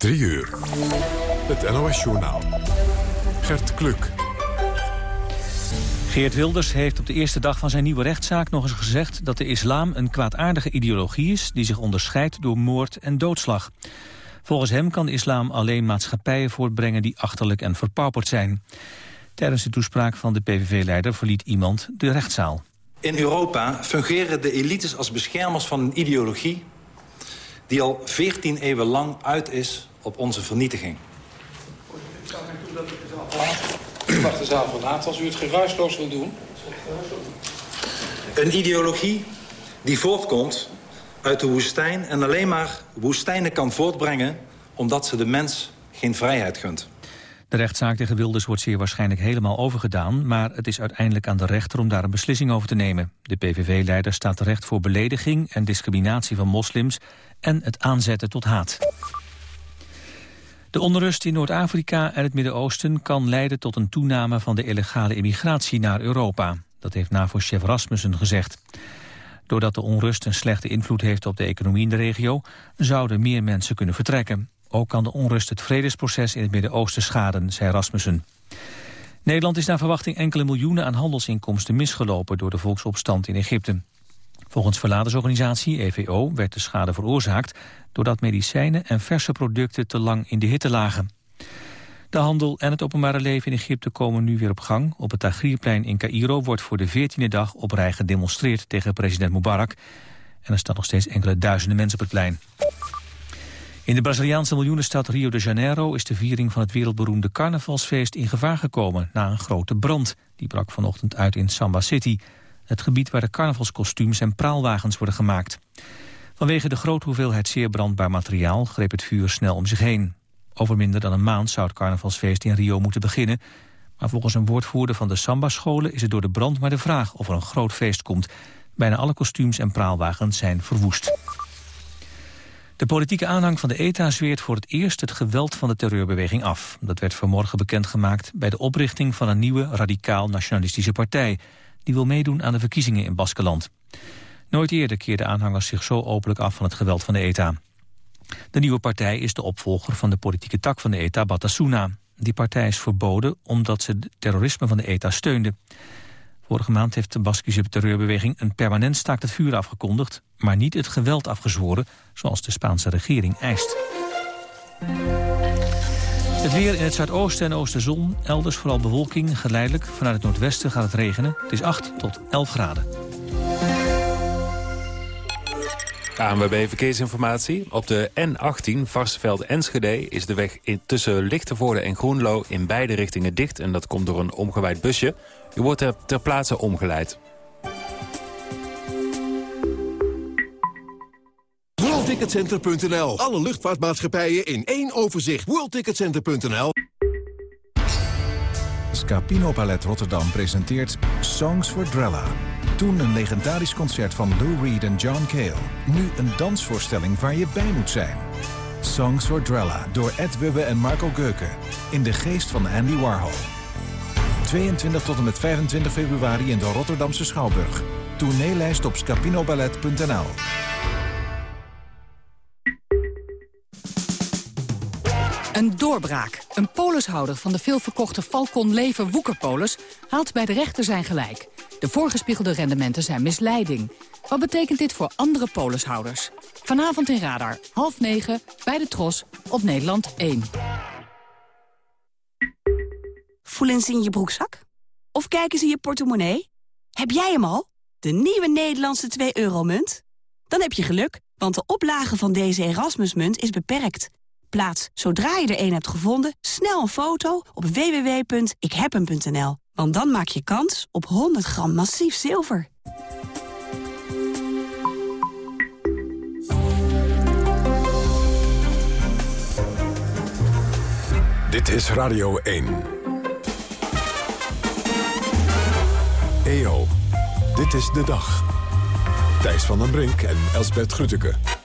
3 uur. Het NOS-journaal. Gert Kluk. Geert Wilders heeft op de eerste dag van zijn nieuwe rechtszaak nog eens gezegd dat de islam een kwaadaardige ideologie is die zich onderscheidt door moord en doodslag. Volgens hem kan de islam alleen maatschappijen voortbrengen die achterlijk en verpauperd zijn. Tijdens de toespraak van de PVV-leider verliet iemand de rechtszaal. In Europa fungeren de elites als beschermers van een ideologie... die al 14 eeuwen lang uit is op onze vernietiging. U mag de zaal verlaten als u het geruisloos wil doen. Een ideologie die voortkomt uit de woestijn... en alleen maar woestijnen kan voortbrengen... omdat ze de mens geen vrijheid gunt. De rechtszaak tegen Wilders wordt zeer waarschijnlijk helemaal overgedaan... maar het is uiteindelijk aan de rechter om daar een beslissing over te nemen. De PVV-leider staat terecht voor belediging en discriminatie van moslims... en het aanzetten tot haat. De onrust in Noord-Afrika en het Midden-Oosten kan leiden tot een toename van de illegale immigratie naar Europa. Dat heeft NAVO-chef Rasmussen gezegd. Doordat de onrust een slechte invloed heeft op de economie in de regio, zouden meer mensen kunnen vertrekken. Ook kan de onrust het vredesproces in het Midden-Oosten schaden, zei Rasmussen. Nederland is naar verwachting enkele miljoenen aan handelsinkomsten misgelopen door de volksopstand in Egypte. Volgens verladersorganisatie EVO werd de schade veroorzaakt doordat medicijnen en verse producten te lang in de hitte lagen. De handel en het openbare leven in Egypte komen nu weer op gang. Op het Tahrirplein in Cairo wordt voor de veertiende dag op rij gedemonstreerd tegen president Mubarak. En er staan nog steeds enkele duizenden mensen op het plein. In de Braziliaanse miljoenenstad Rio de Janeiro is de viering van het wereldberoemde carnavalsfeest in gevaar gekomen na een grote brand. Die brak vanochtend uit in Samba City, het gebied waar de carnavalskostuums en praalwagens worden gemaakt. Vanwege de grote hoeveelheid zeer brandbaar materiaal greep het vuur snel om zich heen. Over minder dan een maand zou het carnavalsfeest in Rio moeten beginnen. Maar volgens een woordvoerder van de Samba-scholen is het door de brand maar de vraag of er een groot feest komt. Bijna alle kostuums en praalwagens zijn verwoest. De politieke aanhang van de ETA zweert voor het eerst het geweld van de terreurbeweging af. Dat werd vanmorgen bekendgemaakt bij de oprichting van een nieuwe radicaal-nationalistische partij. Die wil meedoen aan de verkiezingen in Baskeland. Nooit eerder keerden aanhangers zich zo openlijk af van het geweld van de ETA. De nieuwe partij is de opvolger van de politieke tak van de ETA, Batasuna. Die partij is verboden omdat ze het terrorisme van de ETA steunde. Vorige maand heeft de Baskische terreurbeweging een permanent staakt het vuur afgekondigd... maar niet het geweld afgezworen, zoals de Spaanse regering eist. Het weer in het zuidoosten en oosten zon, elders vooral bewolking, geleidelijk. Vanuit het noordwesten gaat het regenen. Het is 8 tot 11 graden. ANWB Verkeersinformatie. Op de N18 Varsseveld-Enschede is de weg tussen Lichtenvoorde en Groenlo in beide richtingen dicht. En dat komt door een omgewaaid busje. U wordt er ter plaatse omgeleid. WorldTicketCenter.nl. Alle luchtvaartmaatschappijen in één overzicht. WorldTicketCenter.nl. Scapino Ballet Rotterdam presenteert Songs for Drella. Toen een legendarisch concert van Lou Reed en John Cale. Nu een dansvoorstelling waar je bij moet zijn. Songs for Drella door Ed Wubbe en Marco Geuken. In de geest van Andy Warhol. 22 tot en met 25 februari in de Rotterdamse Schouwburg. Tourneelijst op scapinoballet.nl Een doorbraak. Een polishouder van de veelverkochte Falcon Lever Woekerpolis... haalt bij de rechter zijn gelijk. De voorgespiegelde rendementen zijn misleiding. Wat betekent dit voor andere polishouders? Vanavond in Radar, half negen, bij de Tros, op Nederland 1. Voelen ze in je broekzak? Of kijken ze in je portemonnee? Heb jij hem al? De nieuwe Nederlandse 2-euro-munt? Dan heb je geluk, want de oplage van deze Erasmusmunt is beperkt. Plaats, zodra je er een hebt gevonden, snel een foto op www.ikhebhem.nl. Want dan maak je kans op 100 gram massief zilver. Dit is Radio 1. EO, dit is de dag. Thijs van den Brink en Elsbert Grütke.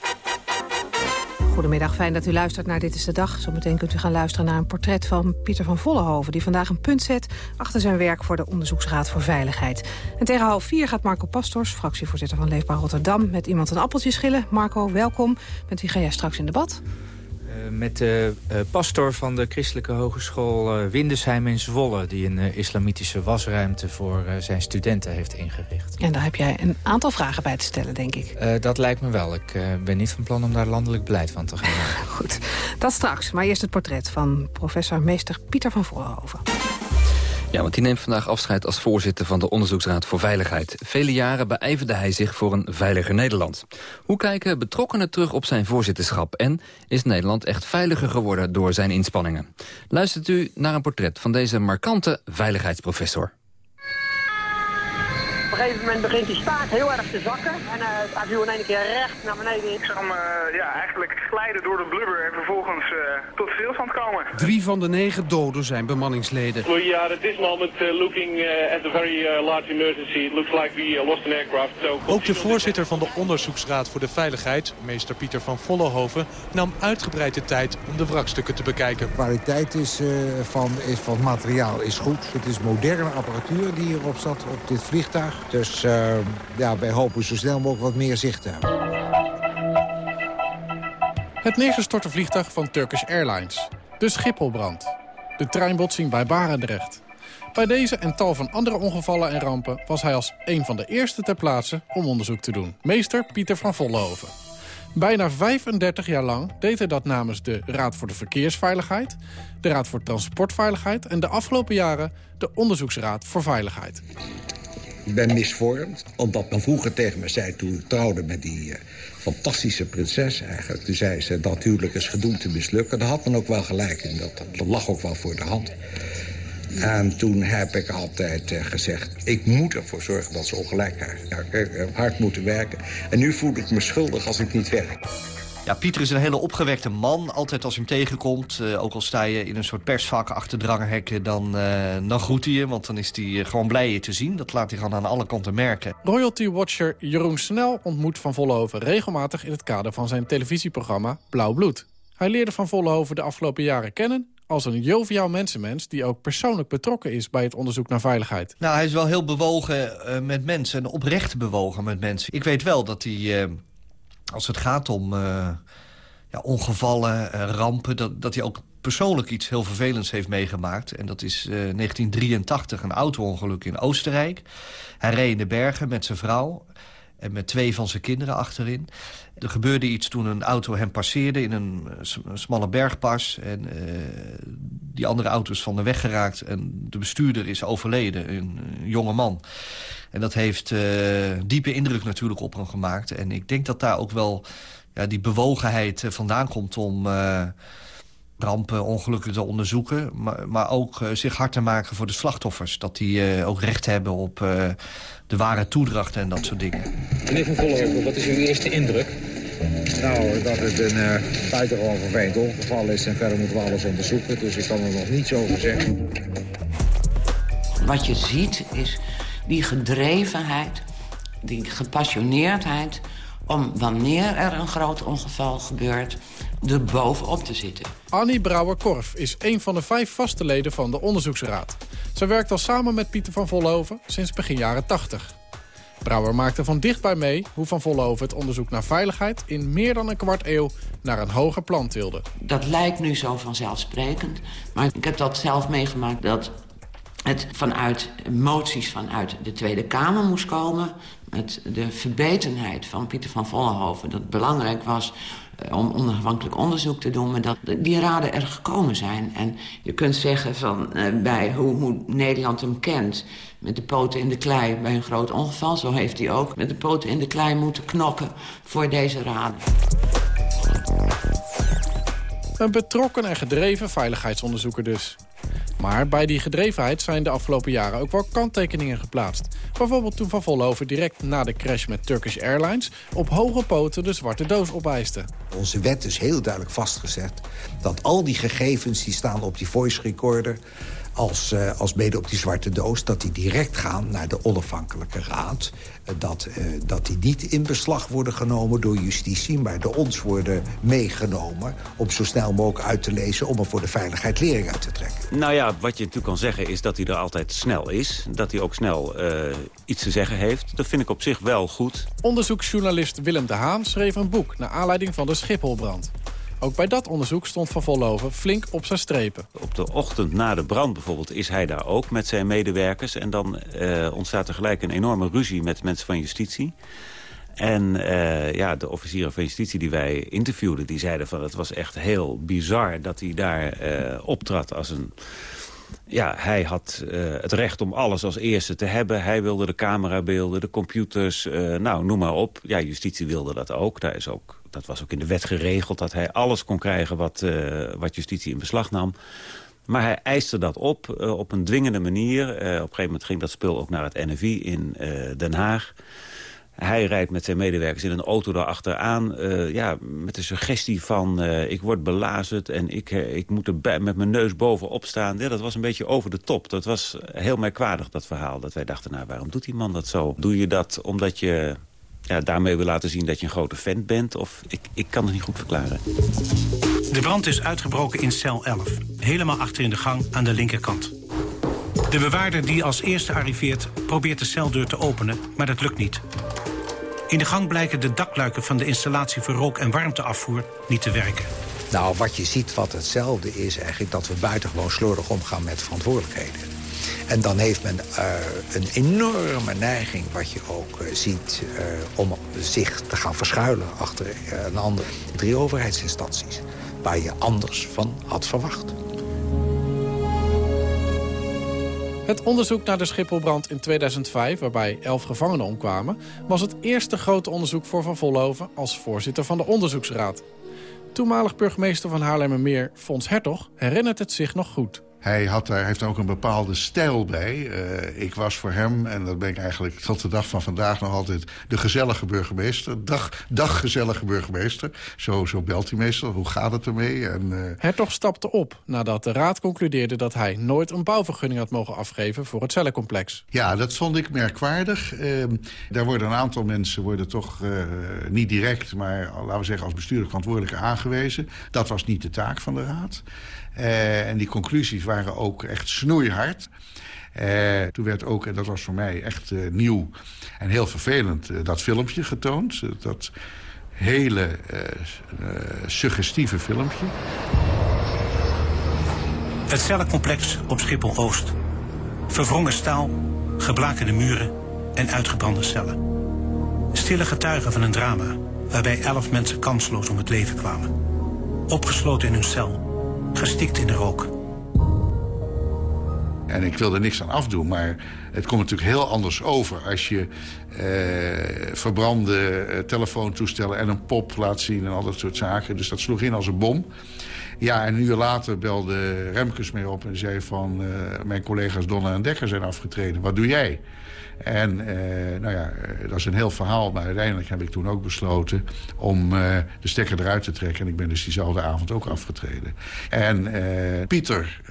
Goedemiddag, fijn dat u luistert naar Dit is de Dag. Zometeen kunt u gaan luisteren naar een portret van Pieter van Vollenhoven... die vandaag een punt zet achter zijn werk voor de Onderzoeksraad voor Veiligheid. En tegen half vier gaat Marco Pastors, fractievoorzitter van Leefbaar Rotterdam... met iemand een appeltje schillen. Marco, welkom. Met wie ga jij straks in debat? Met de uh, pastor van de christelijke hogeschool uh, Windesheim in Zwolle... die een islamitische wasruimte voor zijn studenten heeft ingericht. En daar heb jij een aantal vragen bij te stellen, denk ik. dat lijkt me wel. Ik ben niet van plan om daar landelijk beleid van te gaan. Goed, dat straks. Maar eerst het portret van professor meester Pieter van Vollenhoven. Ja, want die neemt vandaag afscheid als voorzitter van de Onderzoeksraad voor Veiligheid. Vele jaren beijverde hij zich voor een veiliger Nederland. Hoe kijken betrokkenen terug op zijn voorzitterschap? En is Nederland echt veiliger geworden door zijn inspanningen? Luistert u naar een portret van deze markante veiligheidsprofessor gegeven moment begint die staart heel erg te zakken. En uh, hij viel in één keer recht naar beneden. Ik zag hem uh, ja, eigenlijk glijden door de blubber en vervolgens uh, tot stilstand komen. Drie van de negen doden zijn bemanningsleden. We are at this moment looking at a very large emergency. It looks like we lost an aircraft. So Ook de voorzitter van de Onderzoeksraad voor de Veiligheid, meester Pieter van Vollenhoven, nam uitgebreid de tijd om de wrakstukken te bekijken. De kwaliteit is, van, is, van het materiaal is goed. Het is moderne apparatuur die hierop zat op dit vliegtuig. Dus uh, ja, wij hopen zo snel mogelijk wat meer zicht te hebben. Het neergestorte vliegtuig van Turkish Airlines. De Schipholbrand. De treinbotsing bij Barendrecht. Bij deze en tal van andere ongevallen en rampen... was hij als een van de eerste ter plaatse om onderzoek te doen. Meester Pieter van Vollenhoven. Bijna 35 jaar lang deed hij dat namens de Raad voor de Verkeersveiligheid... de Raad voor Transportveiligheid... en de afgelopen jaren de Onderzoeksraad voor Veiligheid. Ik ben misvormd, omdat men vroeger tegen me zei... toen ik trouwde met die uh, fantastische prinses eigenlijk... toen zei ze dat huwelijk is gedoemd te mislukken. Daar had men ook wel gelijk in, dat, dat lag ook wel voor de hand. En toen heb ik altijd uh, gezegd... ik moet ervoor zorgen dat ze ongelijk krijgen. Heb hard moeten werken. En nu voel ik me schuldig als ik niet werk. Ja, Pieter is een hele opgewekte man. Altijd als je hem tegenkomt, uh, ook al sta je in een soort persvak achter dranghekken... dan, uh, dan groet hij je, want dan is hij gewoon blij je te zien. Dat laat hij gewoon aan alle kanten merken. Royalty Watcher Jeroen Snel ontmoet Van Vollenhoven regelmatig... in het kader van zijn televisieprogramma Blauw Bloed. Hij leerde Van Vollenhoven de afgelopen jaren kennen als een joviaal mensenmens... die ook persoonlijk betrokken is bij het onderzoek naar veiligheid. Nou, hij is wel heel bewogen uh, met mensen en oprecht bewogen met mensen. Ik weet wel dat hij als het gaat om uh, ja, ongevallen, uh, rampen... Dat, dat hij ook persoonlijk iets heel vervelends heeft meegemaakt. En dat is uh, 1983 een auto-ongeluk in Oostenrijk. Hij reed in de bergen met zijn vrouw en met twee van zijn kinderen achterin. Er gebeurde iets toen een auto hem passeerde in een, een smalle bergpas. En die andere auto is van de weg geraakt en de bestuurder is overleden, een, jonge man. En dat heeft uh, diepe indruk natuurlijk op hem gemaakt. En ik denk dat daar ook wel ja, die bewogenheid vandaan komt om rampen, ongelukken te onderzoeken. Maar, maar ook zich hard te maken voor de slachtoffers. Dat die ook recht hebben op de ware toedracht en dat soort dingen. Meneer Van Vollenhoven, wat is uw eerste indruk? Nou, dat het een uh, buitengewoon vervelend ongeval is en verder moeten we alles onderzoeken. Dus ik kan er nog niets over zeggen. Wat je ziet is die gedrevenheid, die gepassioneerdheid... om wanneer er een groot ongeval gebeurt, er bovenop te zitten. Annie Brouwer-Korf is een van de vijf vaste leden van de onderzoeksraad. Zij werkt al samen met Pieter van Vollenhoven sinds begin jaren 80. Brouwer maakte van dichtbij mee hoe Van Vollenhoven het onderzoek naar veiligheid... in meer dan een kwart eeuw naar een hoger plan tilde. Dat lijkt nu zo vanzelfsprekend, maar ik heb dat zelf meegemaakt... dat het vanuit moties vanuit de Tweede Kamer moest komen... met de verbetenheid van Pieter van Vollenhoven... dat het belangrijk was uh, om onafhankelijk onderzoek te doen... maar dat die raden er gekomen zijn. En je kunt zeggen van, uh, bij hoe, hoe Nederland hem kent... met de poten in de klei bij een groot ongeval... zo heeft hij ook met de poten in de klei moeten knokken voor deze raden. Een betrokken en gedreven veiligheidsonderzoeker dus. Maar bij die gedrevenheid zijn de afgelopen jaren ook wel kanttekeningen geplaatst. Bijvoorbeeld toen Van Vollenhoven direct na de crash met Turkish Airlines... op hoge poten de zwarte doos opeiste. Onze wet is heel duidelijk vastgezet dat al die gegevens die staan op die voice recorder als, uh, als mede op die zwarte doos... dat die direct gaan naar de onafhankelijke raad. Uh, dat, uh, dat die niet in beslag worden genomen door justitie... maar door ons worden meegenomen om zo snel mogelijk uit te lezen... om er voor de veiligheid lering uit te trekken. Nou ja, wat je natuurlijk kan zeggen is dat hij er altijd snel is. Dat hij ook snel iets te zeggen heeft. Dat vind ik op zich wel goed. Onderzoeksjournalist Willem de Haan schreef een boek... naar aanleiding van de Schipholbrand. Ook bij dat onderzoek stond Van Vollenhoven flink op zijn strepen. Op de ochtend na de brand bijvoorbeeld is hij daar ook met zijn medewerkers. En dan uh, ontstaat er gelijk een enorme ruzie met mensen van justitie. En uh, ja, de officieren van justitie die wij interviewden... die zeiden van het was echt heel bizar dat hij daar uh, optrad als een... Ja, hij had het recht om alles als eerste te hebben. Hij wilde de camerabeelden, de computers, nou, noem maar op. Ja, justitie wilde dat ook. Daar is ook. Dat was ook in de wet geregeld dat hij alles kon krijgen wat, wat justitie in beslag nam. Maar hij eiste dat op, op een dwingende manier. op een gegeven moment ging dat spul ook naar het NFI in Den Haag. Hij rijdt met zijn medewerkers in een auto daarachteraan. Uh, ja, met de suggestie van ik word belazerd en ik, ik moet er met mijn neus bovenop staan. Ja, dat was een beetje over de top. Dat was heel merkwaardig, dat verhaal. Dat wij dachten, nou, waarom doet die man dat zo? Doe je dat omdat je ja, daarmee wil laten zien dat je een grote vent bent? Of ik, ik kan het niet goed verklaren. De brand is uitgebroken in cel 11. Helemaal achter in de gang aan de linkerkant. De bewaarder die als eerste arriveert probeert de celdeur te openen, maar dat lukt niet. In de gang blijken de dakluiken van de installatie voor rook- en warmteafvoer niet te werken. Nou, wat je ziet wat hetzelfde is eigenlijk dat we buitengewoon slordig omgaan met verantwoordelijkheden. En dan heeft men uh, een enorme neiging, wat je ook uh, ziet... Uh, om zich te gaan verschuilen achter een andere drie overheidsinstanties. Waar je anders van had verwacht. Het onderzoek naar de Schipholbrand in 2005, waarbij elf gevangenen omkwamen... was het eerste grote onderzoek voor Van Vollenhoven als voorzitter van de onderzoeksraad. Toenmalig burgemeester van Haarlemmermeer, Fons Hertog, herinnert het zich nog goed. Hij had daar, heeft ook een bepaalde stijl bij. Uh, ik was voor hem, en dat ben ik eigenlijk tot de dag van vandaag nog altijd... de gezellige burgemeester. Dag, dag gezellige burgemeester. Zo, zo belt hij meestal. Hoe gaat het ermee? En, uh... Hertog stapte op nadat de raad concludeerde... dat hij nooit een bouwvergunning had mogen afgeven voor het cellencomplex. Ja, dat vond ik merkwaardig. Uh, daar worden een aantal mensen worden toch niet direct... maar laten we zeggen als bestuurlijk verantwoordelijke aangewezen. Dat was niet de taak van de raad. Uh, en die conclusies waren ook echt snoeihard. Uh, toen werd ook, en dat was voor mij echt uh, nieuw en heel vervelend... dat filmpje getoond. dat hele suggestieve filmpje. Het cellencomplex op Schiphol-Oost. Verwrongen staal, geblakerde muren en uitgebrande cellen. Stille getuigen van een drama... waarbij elf mensen kansloos om het leven kwamen. Opgesloten in hun cel gestikt in de rook. En ik wil er niks aan afdoen, maar het komt natuurlijk heel anders over... als je eh, verbrande eh, telefoontoestellen en een pop laat zien en al dat soort zaken. Dus dat sloeg in als een bom. Ja, en een uur later belde Remkes mee op en zei van... Uh, mijn collega's Donna en Dekker zijn afgetreden. Wat doe jij? En eh, nou ja, dat is een heel verhaal. Maar uiteindelijk heb ik toen ook besloten om uh, de stekker eruit te trekken. En ik ben dus diezelfde avond ook afgetreden. En Pieter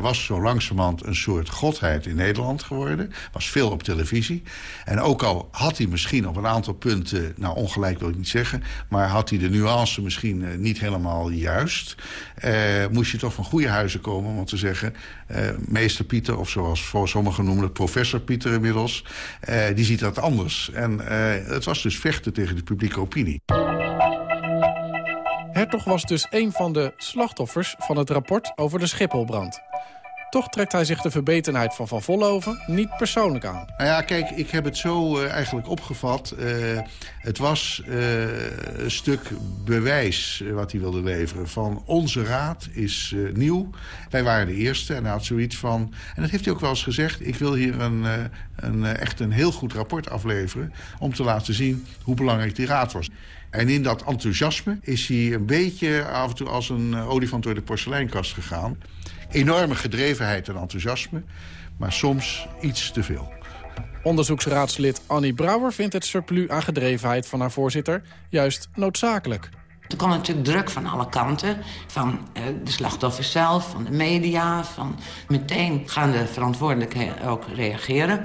was zo langzamerhand een soort godheid in Nederland geworden. Was veel op televisie. En ook al had hij misschien op een aantal punten... nou, ongelijk wil ik niet zeggen... maar had hij de nuance misschien niet helemaal juist... moest je toch van goede huizen komen om te zeggen... meester Pieter, of zoals voor sommigen noemen professor Pieter inmiddels... Uh, die ziet dat anders. En uh, het was dus vechten tegen de publieke opinie. Hertog was dus een van de slachtoffers van het rapport over de Schipholbrand. Toch trekt hij zich de verbetenheid van Van Vollenhoven niet persoonlijk aan. Nou ja, kijk, ik heb het zo uh, eigenlijk opgevat. Uh, het was uh, een stuk bewijs wat hij wilde leveren. Van onze raad is nieuw. Wij waren de eerste en hij had zoiets van... En dat heeft hij ook wel eens gezegd. Ik wil hier een, een, echt een heel goed rapport afleveren... om te laten zien hoe belangrijk die raad was. En in dat enthousiasme is hij een beetje af en toe als een olifant door de porseleinkast gegaan enorme gedrevenheid en enthousiasme, maar soms iets te veel. Onderzoeksraadslid Annie Brouwer vindt het surplus aan gedrevenheid van haar voorzitter juist noodzakelijk. Er komt natuurlijk druk van alle kanten. Van uh, de slachtoffers zelf, van de media. Van meteen gaan de verantwoordelijkheden ook reageren.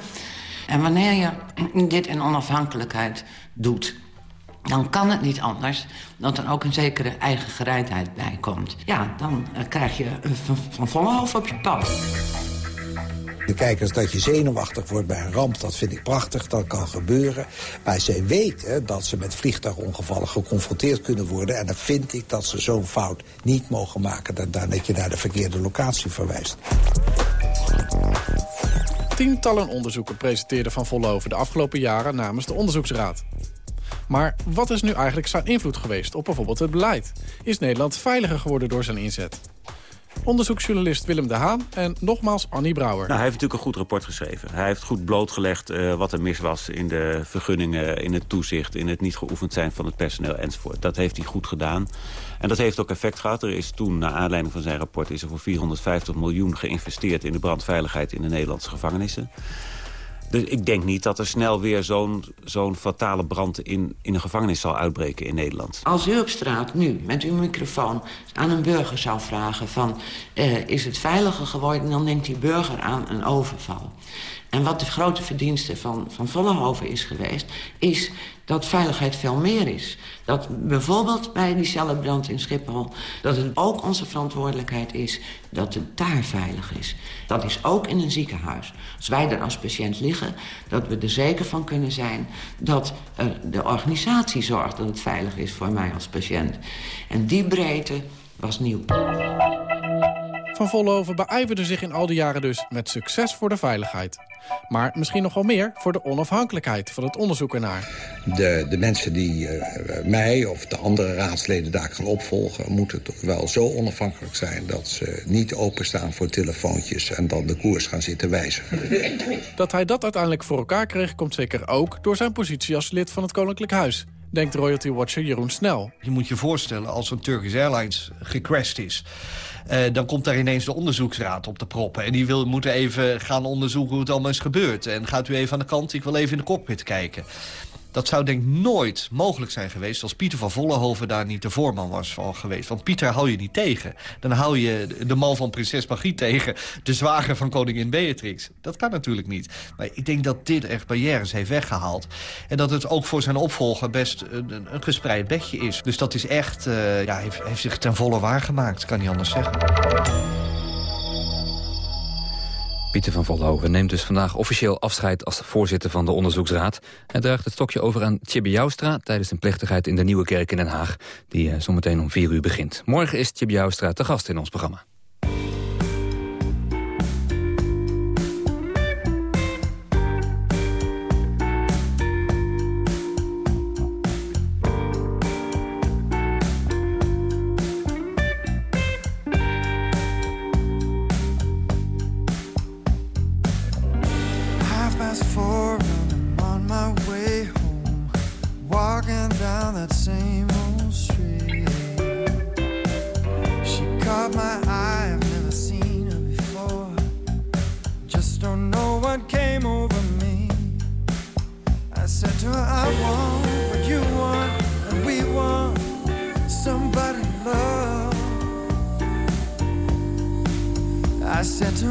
En wanneer je dit in onafhankelijkheid doet dan kan het niet anders dat er ook een zekere eigen gereidheid bij komt. Ja, dan uh, krijg je uh, van, van op je pad. De kijkers dat je zenuwachtig wordt bij een ramp, dat vind ik prachtig, dat kan gebeuren. Maar zij weten dat ze met vliegtuigongevallen geconfronteerd kunnen worden. En dan vind ik dat ze zo'n fout niet mogen maken... Dat, dat je naar de verkeerde locatie verwijst. Tientallen onderzoeken presenteerde Van Vollenhoven de afgelopen jaren namens de Onderzoeksraad. Maar wat is nu eigenlijk zijn invloed geweest op bijvoorbeeld het beleid? Is Nederland veiliger geworden door zijn inzet? Onderzoeksjournalist Willem de Haan en nogmaals Annie Brouwer. Nou, hij heeft natuurlijk een goed rapport geschreven. Hij heeft goed blootgelegd uh, wat er mis was in de vergunningen, in het toezicht... in het niet geoefend zijn van het personeel enzovoort. Dat heeft hij goed gedaan. En dat heeft ook effect gehad. Er is toen, naar aanleiding van zijn rapport... is er voor 450 miljoen geïnvesteerd in de brandveiligheid in de Nederlandse gevangenissen. Dus ik denk niet dat er snel weer zo'n zo'n fatale brand in, in een gevangenis zal uitbreken in Nederland. Als u op straat nu met uw microfoon aan een burger zou vragen van... Uh, is het veiliger geworden, dan denkt die burger aan een overval. En wat de grote verdienste van, van Vollenhoven is geweest... is dat veiligheid veel meer is. Dat bijvoorbeeld bij die cellenbrand in Schiphol... dat het ook onze verantwoordelijkheid is dat het daar veilig is. Dat is ook in een ziekenhuis. Als wij er als patiënt liggen, dat we er zeker van kunnen zijn... dat de organisatie zorgt dat het veilig is voor mij als patiënt. En die breedte was nieuw. Van Vollenhoven beijverde zich in al die jaren dus met succes voor de veiligheid. Maar misschien nog wel meer voor de onafhankelijkheid van het onderzoek ernaar. De, de mensen die uh, mij of de andere raadsleden daar gaan opvolgen... moeten toch wel zo onafhankelijk zijn dat ze niet openstaan voor telefoontjes... en dan de koers gaan zitten wijzigen. Dat hij dat uiteindelijk voor elkaar kreeg komt zeker ook door zijn positie als lid van het Koninklijk Huis denkt royalty watcher Jeroen Snel. Je moet je voorstellen, als een Turkish Airlines gecrashed is... Uh, dan komt daar ineens de onderzoeksraad op te proppen. En die wil, moeten even gaan onderzoeken hoe het allemaal is gebeurd. En gaat u even aan de kant, ik wil even in de cockpit kijken. Dat zou denk ik nooit mogelijk zijn geweest... als Pieter van Vollenhoven daar niet de voorman was van geweest. Want Pieter hou je niet tegen. Dan hou je de man van prinses Margriet tegen. De zwager van koningin Beatrix. Dat kan natuurlijk niet. Maar ik denk dat dit echt barrières heeft weggehaald. En dat het ook voor zijn opvolger best een, een gespreid bedje is. Dus dat is echt, uh, ja, heeft, heeft zich ten volle waargemaakt. Kan niet anders zeggen. Pieter van Vollenhoven neemt dus vandaag officieel afscheid als voorzitter van de onderzoeksraad. Hij draagt het stokje over aan Tjibbe Joustra tijdens een plechtigheid in de Nieuwe Kerk in Den Haag, die uh, zometeen om vier uur begint. Morgen is Tjibbe Joustra te gast in ons programma.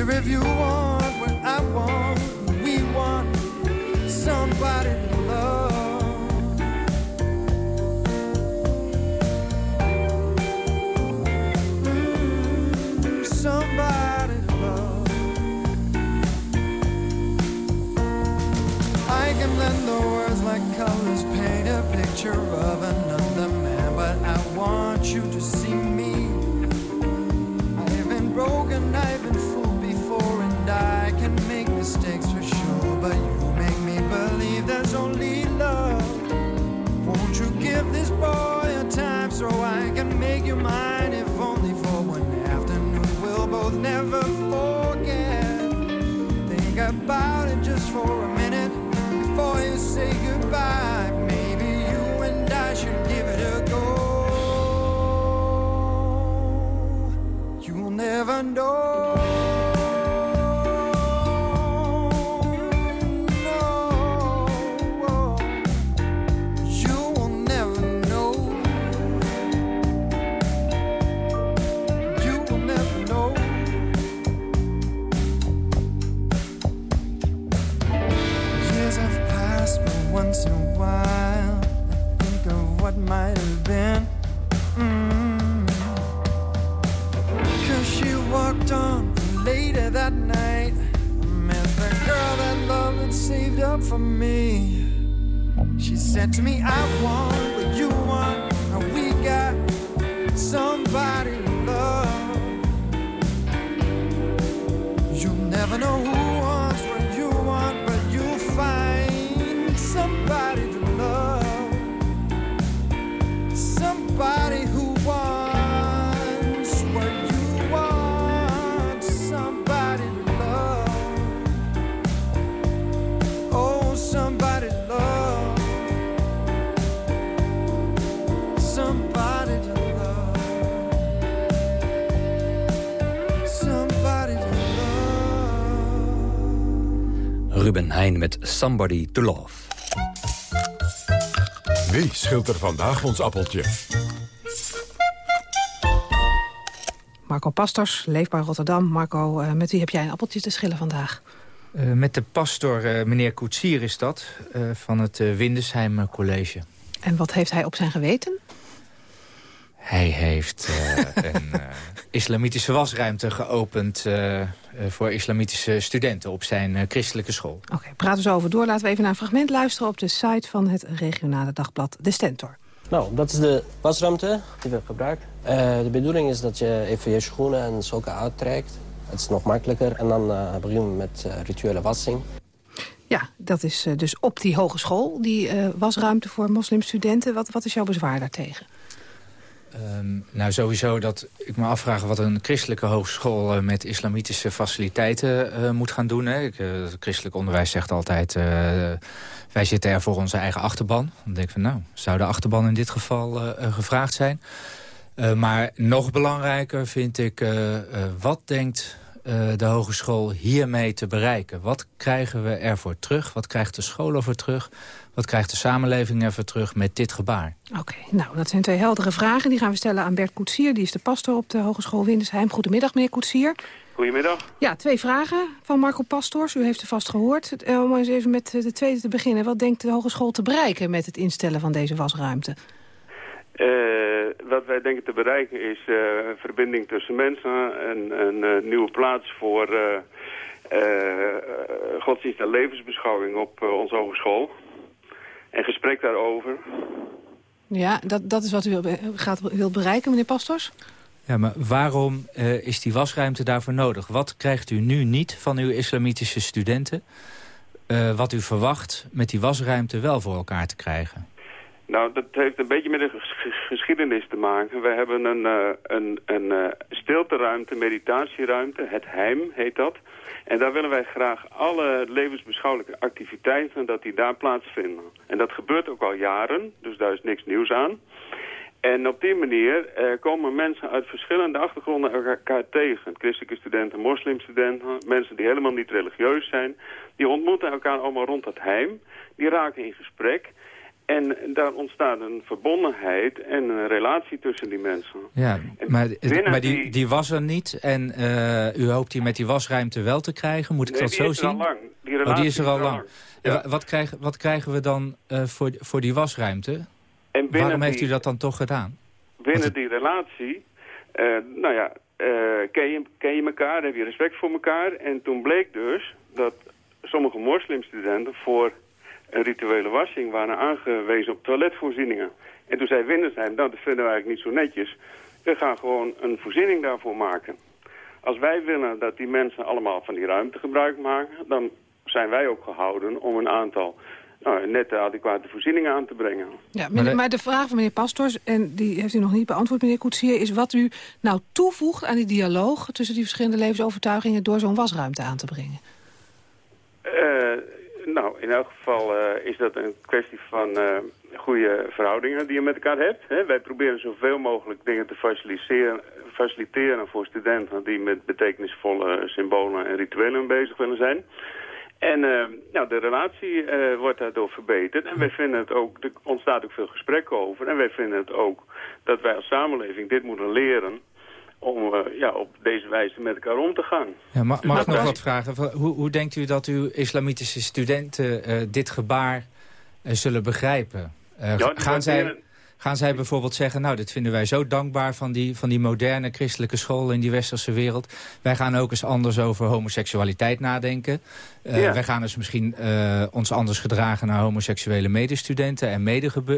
If you want what I want, we want somebody. Ruben Heijn met Somebody to Love. Wie schilt er vandaag ons appeltje? Marco Pastors, Leefbaar Rotterdam. Marco, eh, met wie heb jij een appeltje te schillen vandaag? Eh, met de pastor, eh, meneer Koetsier is dat, eh, van het eh, Windesheim College. En wat heeft hij op zijn geweten? Hij heeft eh, een eh, islamitische wasruimte geopend eh, voor islamitische studenten op zijn christelijke school. Oké, praten we zo over door. Laten we even naar een fragment luisteren op de site van het regionale dagblad De Stentor. Nou, dat is de wasruimte die we gebruiken. Eh, de bedoeling is dat je even je schoenen en sokken uittrekt. Het is nog makkelijker. En dan eh, beginnen we met rituele wassing. Ja, dat is eh, dus op die hogeschool, die eh, wasruimte voor moslimstudenten. Wat, wat is jouw bezwaar daartegen? Ehm, nou, sowieso dat ik me afvraag wat een christelijke hogeschool eh, met islamitische faciliteiten eh, moet gaan doen. Hè. Ik, eh, christelijk onderwijs zegt altijd, wij zitten er voor onze eigen achterban. Dan denk ik van, nou, zou de achterban in dit geval gevraagd zijn? Maar nog belangrijker vind ik, wat denkt de hogeschool hiermee te bereiken? Wat krijgen we ervoor terug? Wat krijgt de school ervoor terug? Wat krijgt de samenleving ervoor terug met dit gebaar? Oké, nou, dat zijn twee heldere vragen. Die gaan we stellen aan Bert Koetsier. Die is de pastor op de Hogeschool Windesheim. Goedemiddag, meneer Koetsier. Goedemiddag. Ja, twee vragen van Marco Pastors. U heeft er vast gehoord. Eh, Om eens even met de tweede te beginnen. Wat denkt de hogeschool te bereiken met het instellen van deze wasruimte? Eh, wat wij denken te bereiken is eh, verbinding tussen mensen, een, een eh, nieuwe plaats voor eh, eh, godsdienst en levensbeschouwing op onze hogeschool. En gesprek daarover. Ja, dat, dat is wat u wil, gaat, wilt bereiken, meneer Pastors? Ja, maar waarom eh, is die wasruimte daarvoor nodig? Wat krijgt u nu niet van uw islamitische studenten... eh, wat u verwacht met die wasruimte wel voor elkaar te krijgen? Nou, dat heeft een beetje met de ges- geschiedenis te maken. We hebben een, eh, een, een eh, stilteruimte, meditatieruimte, het heim heet dat. En daar willen wij graag alle levensbeschouwelijke activiteiten, dat die daar plaatsvinden. En dat gebeurt ook al jaren, dus daar is niks nieuws aan. En op die manier eh, komen mensen uit verschillende achtergronden elkaar tegen. Christelijke studenten, moslimstudenten, mensen die helemaal niet religieus zijn. Die ontmoeten elkaar allemaal rond het heim. Die raken in gesprek. En daar ontstaat een verbondenheid en een relatie tussen die mensen. Ja, maar, maar die, die- die was er niet en eh, u hoopt die met die wasruimte wel te krijgen. Moet ik Nee, dat die zo is er al zien? lang. Die oh, relatie die is er al is er al lang. Ja. wa- wat, krijgen, wat krijgen we dan eh, voor, voor die wasruimte? En Waarom heeft die- u dat dan toch gedaan? binnen die relatie, eh, nou ja, ken, je, ken je elkaar, heb je respect voor elkaar. En toen bleek dus dat sommige moslimstudenten voor een rituele wassing waren aangewezen op toiletvoorzieningen. En toen zei Windersheim, nou dat vinden we eigenlijk niet zo netjes. We gaan gewoon een voorziening daarvoor maken. Als wij willen dat die mensen allemaal van die ruimte gebruik maken, dan zijn wij ook gehouden om een aantal nou, nette, adequate voorzieningen aan te brengen. Ja, meneer- maar, de vraag van meneer Pastors, en die heeft u nog niet beantwoord, meneer Koetsier... is wat u nou toevoegt aan die dialoog tussen die verschillende levensovertuigingen... door zo'n wasruimte aan te brengen. Eh, in elk geval eh, is dat een kwestie van eh, goede verhoudingen die je met elkaar hebt. Hè. Wij proberen zoveel mogelijk dingen te faciliteren, faciliteren voor studenten die met betekenisvolle symbolen en rituelen bezig willen zijn. En eh, nou, de relatie eh, wordt daardoor verbeterd. En wij vinden het ook, er ontstaat ook veel gesprek over. En wij vinden het ook dat wij als samenleving dit moeten leren om eh, ja, op deze wijze met elkaar om te gaan. Ja, ma- mag ik nog wat vragen? Hoe, hoe denkt u dat uw islamitische studenten eh, dit gebaar eh, zullen begrijpen. Eh, Ja, gaan, zij, gaan zij bijvoorbeeld zeggen... nou, dit vinden wij zo dankbaar van die, van die moderne christelijke scholen... in die westerse wereld. Wij gaan ook eens anders over homoseksualiteit nadenken. Eh, Ja. Wij gaan dus misschien eh, ons anders gedragen... naar homoseksuele medestudenten en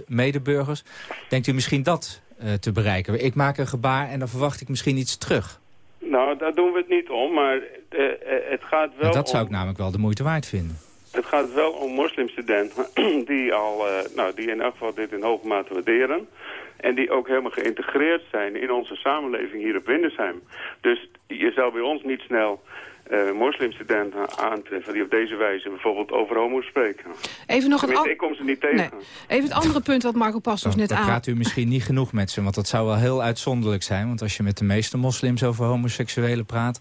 medeburgers. Denkt u misschien dat te bereiken? Ik maak een gebaar en dan verwacht ik misschien iets terug. Nou, daar doen we het niet om, maar eh, eh, het gaat wel En dat zou om... ik namelijk wel de moeite waard vinden. Het gaat wel om moslimstudenten die al, eh, nou, die in elk geval dit in hoge mate waarderen. En die ook helemaal geïntegreerd zijn in onze samenleving hier op Windersheim. Dus je zou bij ons niet snel eh, moslimstudenten aantreffen die op deze wijze bijvoorbeeld over homo's spreken. Even nog een Tenminste, ik kom ze niet tegen. Nee. Even het andere punt wat Marco Pastors net Dan aan... praat u misschien niet genoeg met ze, want dat zou wel heel uitzonderlijk zijn. Want als je met de meeste moslims over homoseksuelen praat...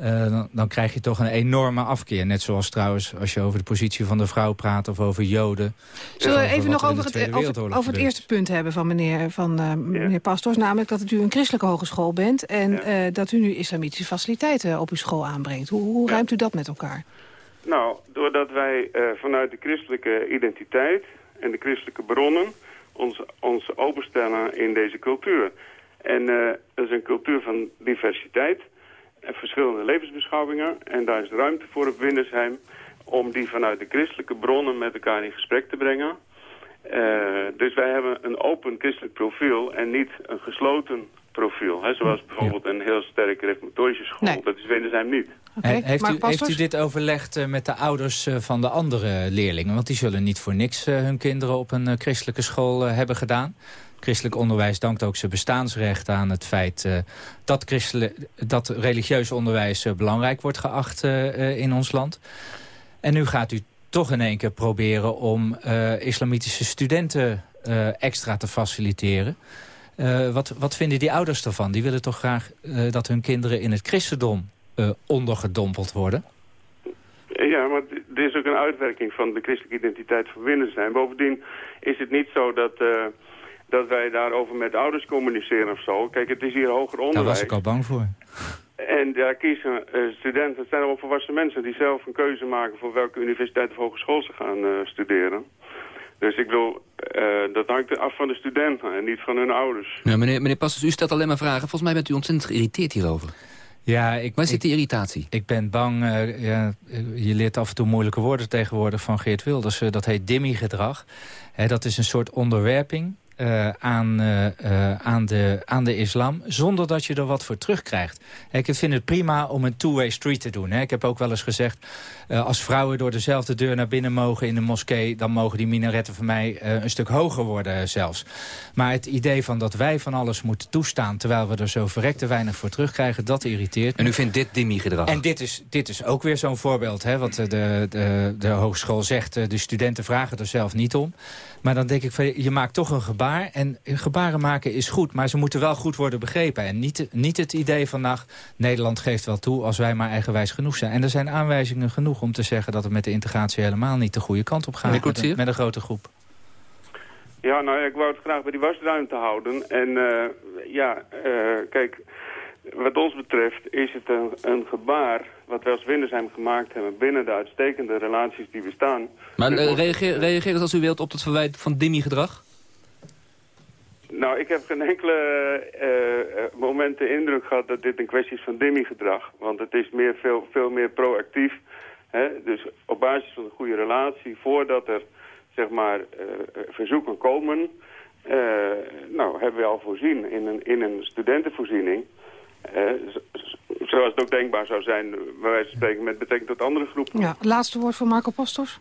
eh, dan, dan krijg je toch een enorme afkeer. Net zoals trouwens als je over de positie van de vrouw praat of over joden. Zullen we even nog in over het, over, het eerste punt hebben van meneer, van, eh, meneer Pastors. Namelijk dat u een christelijke hogeschool bent... en eh, dat u nu islamitische faciliteiten op uw school aanbrengt. Hoe, hoe ruimt u dat met elkaar? Nou, doordat wij eh, vanuit de christelijke identiteit en de christelijke bronnen ons, ons openstellen in deze cultuur. En eh dat is een cultuur van diversiteit verschillende levensbeschouwingen. En daar is ruimte voor op Windersheim om die vanuit de christelijke bronnen met elkaar in gesprek te brengen. Eh, dus wij hebben een open christelijk profiel en niet een gesloten profiel. Hè, zoals bijvoorbeeld een heel sterke reformatorische school. Dat is Windersheim niet. Heeft, u, heeft u dit overlegd eh, met de ouders eh, van de andere leerlingen? Want die zullen niet voor niks hun kinderen op een christelijke school hebben gedaan. Christelijk onderwijs dankt ook zijn bestaansrecht aan het feit... eh, dat, dat religieus onderwijs eh, belangrijk wordt geacht eh, in ons land. En nu gaat u toch in één keer proberen om islamitische studenten extra te faciliteren. Wat, wat vinden die ouders ervan? Die willen toch graag dat hun kinderen in het christendom ondergedompeld worden? Ja, maar dit is ook een uitwerking van de christelijke identiteit van Windersheim. Bovendien is het niet zo dat, dat wij daarover met ouders communiceren of zo. Kijk, het is hier hoger Daar onderwijs. was ik al bang voor. En daar kiezen eh, studenten, het zijn allemaal volwassen mensen... die zelf een keuze maken voor welke universiteit of hogeschool ze gaan eh, studeren. Dus ik wil, eh, dat hangt af van de studenten en niet van hun ouders. Ja, meneer, meneer Pastors, u stelt alleen maar vragen. Volgens mij bent u ontzettend geïrriteerd hierover. Ja, ik, Waar zit de irritatie? Ik ben bang, eh, ja, je leert af en toe moeilijke woorden tegenwoordig van Geert Wilders. Dat heet dimmy-gedrag. Hè, dat is een soort onderwerping eh, aan, eh, eh, aan, de, aan de islam... zonder dat je er wat voor terugkrijgt. Ik vind het prima om een two-way street te doen. Hè. Ik heb ook wel eens gezegd... als vrouwen door dezelfde deur naar binnen mogen in de moskee... dan mogen die minaretten van mij een stuk hoger worden zelfs. Maar het idee van dat wij van alles moeten toestaan... terwijl we er zo verrekte weinig voor terugkrijgen, dat irriteert me. En u vindt dit dimmy-gedrag? En dit is, dit is ook weer zo'n voorbeeld. Hè, wat de, de, de hogeschool zegt, de studenten vragen er zelf niet om. Maar dan denk ik, van, je maakt toch een gebaar. En gebaren maken is goed, maar ze moeten wel goed worden begrepen. En niet, niet het idee van, nou, Nederland geeft wel toe... als wij maar eigenwijs genoeg zijn. En er zijn aanwijzingen genoeg om te zeggen... dat het met de integratie helemaal niet de goede kant op gaat. Met Koetsier? een, met een grote groep. Ja, nou ja, ik wou het graag bij die wasruimte houden. En eh, ja, eh, kijk, wat ons betreft is het een, een gebaar... wat wij als Windersheim gemaakt hebben binnen de uitstekende relaties die bestaan. Maar eh, reageer, reageer eens als u wilt op het verwijt van dimmy-gedrag. Nou, ik heb geen enkele eh, moment de indruk gehad dat dit een kwestie is van dimmy-gedrag. Want het is meer, veel, veel meer proactief. Hè? Dus op basis van een goede relatie, voordat er zeg maar, eh, verzoeken komen... nou, hebben we al voorzien in een, in een studentenvoorziening... zoals het ook denkbaar zou zijn, bij wijze van spreken, met betrekking tot andere groepen. Ja, laatste woord voor Marco Pastors.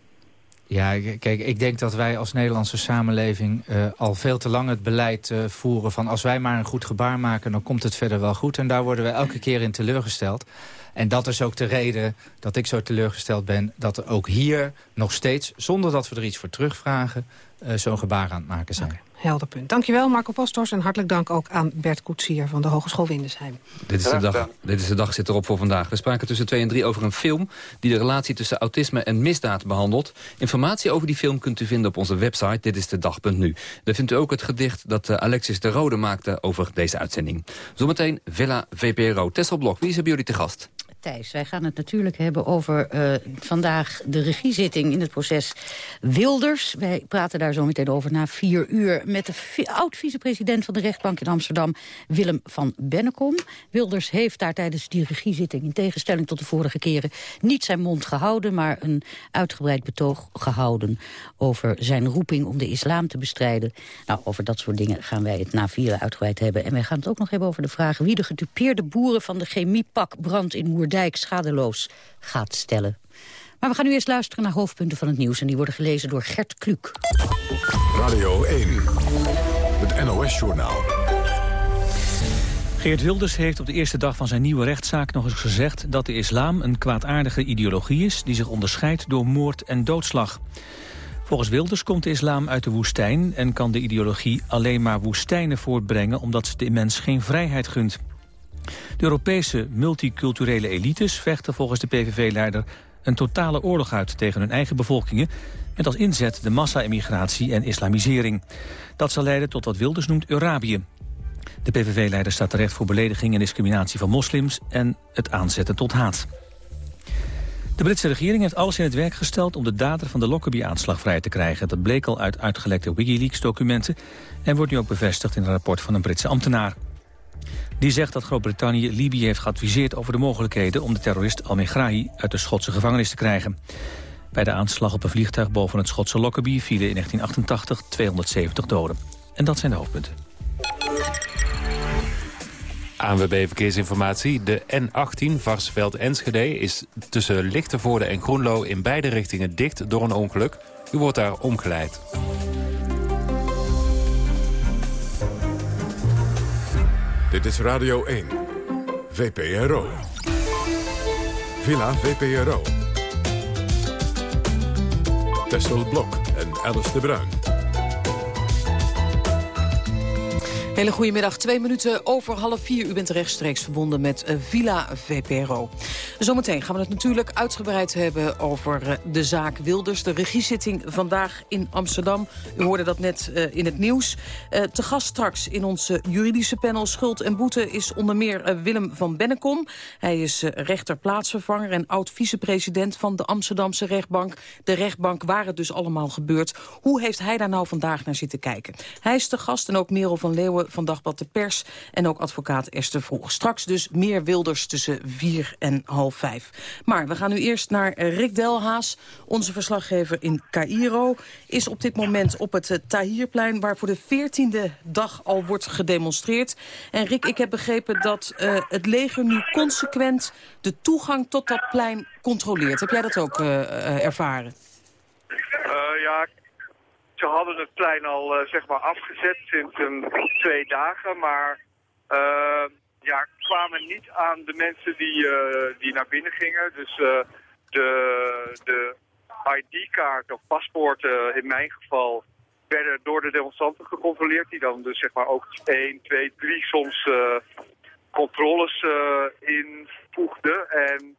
Ja, kijk, ik denk dat wij als Nederlandse samenleving eh, al veel te lang het beleid eh, voeren van als wij maar een goed gebaar maken, dan komt het verder wel goed. En daar worden we elke keer in teleurgesteld. En dat is ook de reden dat ik zo teleurgesteld ben dat er ook hier nog steeds, zonder dat we er iets voor terugvragen, eh, zo'n gebaar aan het maken zijn. Helder punt. Dankjewel Marco Pastors en hartelijk dank ook aan Bert Koetsier van de Hogeschool Windesheim. Dit is, de dag, dit is de dag zit erop voor vandaag. We spraken tussen 2 en 3 over een film... die de relatie tussen autisme en misdaad behandelt. Informatie over die film kunt u vinden op onze website. Dit is de dag.nu. Daar vindt u ook het gedicht dat eh, Alexis de Rode maakte over deze uitzending. Zometeen Villa VPRO. Tesselblok, wie is er bij jullie te gast? Wij gaan het natuurlijk hebben over uh, vandaag de regiezitting in het proces Wilders. Wij praten daar zo meteen over na vier uur met de oud-vicepresident van de rechtbank in Amsterdam, Willem van Bennekom. Wilders heeft daar tijdens die regiezitting in tegenstelling tot de vorige keren niet zijn mond gehouden, maar een uitgebreid betoog gehouden over zijn roeping om de islam te bestrijden. Nou, over dat soort dingen gaan wij het na vieren uitgebreid hebben. En wij gaan het ook nog hebben over de vraag wie de gedupeerde boeren van de chemiepakbrand in Moerdijk schadeloos gaat stellen. Maar we gaan nu eerst luisteren naar hoofdpunten van het nieuws... en die worden gelezen door Gert Kluk. Radio 1, het NOS-journaal. Geert Wilders heeft op de eerste dag van zijn nieuwe rechtszaak nog eens gezegd... dat de islam een kwaadaardige ideologie is... die zich onderscheidt door moord en doodslag. Volgens Wilders komt de islam uit de woestijn... en kan de ideologie alleen maar woestijnen voortbrengen... omdat ze de mens geen vrijheid gunt. De Europese multiculturele elites vechten volgens de PVV-leider... een totale oorlog uit tegen hun eigen bevolkingen... met als inzet de massa-immigratie en islamisering. Dat zal leiden tot wat Wilders noemt Eurabië. De PVV-leider staat terecht voor belediging en discriminatie van moslims... en het aanzetten tot haat. De Britse regering heeft alles in het werk gesteld om de dader van de Lockerbie-aanslag vrij te krijgen. Dat bleek al uit uitgelekte Wikileaks-documenten en wordt nu ook bevestigd in een rapport van een Britse ambtenaar. Die zegt dat Groot-Brittannië Libië heeft geadviseerd over de mogelijkheden om de terrorist Al-Megrahi uit de Schotse gevangenis te krijgen. Bij de aanslag op een vliegtuig boven het Schotse Lockerbie vielen in 1988 270 doden. En dat zijn de hoofdpunten. ANWB Verkeersinformatie. De N18 Varsveld-Enschede is tussen Lichtenvoorde en Groenlo... in beide richtingen dicht door een ongeluk. U wordt daar omgeleid. Dit is Radio 1. VPRO. Villa VPRO. Tessel Blok en Alice de Bruin. Hele goedemiddag, twee minuten over half vier. U bent rechtstreeks verbonden met uh, Villa VPRO. Zometeen gaan we het natuurlijk uitgebreid hebben over uh, de zaak Wilders. De regiezitting vandaag in Amsterdam. U hoorde dat net uh, in het nieuws. te gast straks in onze juridische panel Schuld en Boete... is onder meer Willem van Bennekom. Hij is rechter plaatsvervanger en oud-vicepresident van de Amsterdamse rechtbank. De rechtbank waar het dus allemaal gebeurt. Hoe heeft hij daar nou vandaag naar zitten kijken? Hij is te gast en ook Merel van Leeuwen van Dagblad de Pers... en ook advocaat Esther Vroeg. Straks dus meer Wilders tussen vier en half vijf. Maar we gaan nu eerst naar Rick Delhaas, onze verslaggever in Cairo... is op dit moment op het eh, Tahirplein... waar voor de veertiende dag al wordt gedemonstreerd. En Rick, ik heb begrepen dat uh, het leger nu consequent... de toegang tot dat plein controleert. Heb jij dat ook uh, ervaren? Uh, ja, ze hadden het plein al uh, zeg maar afgezet sinds een, twee dagen, maar uh, ja, kwamen niet aan de mensen die, uh, die naar binnen gingen. Dus de, de ID-kaart of paspoorten in mijn geval werden door de demonstranten gecontroleerd. Die dan dus zeg maar ook 1, 2, 3 soms controles invoegden. En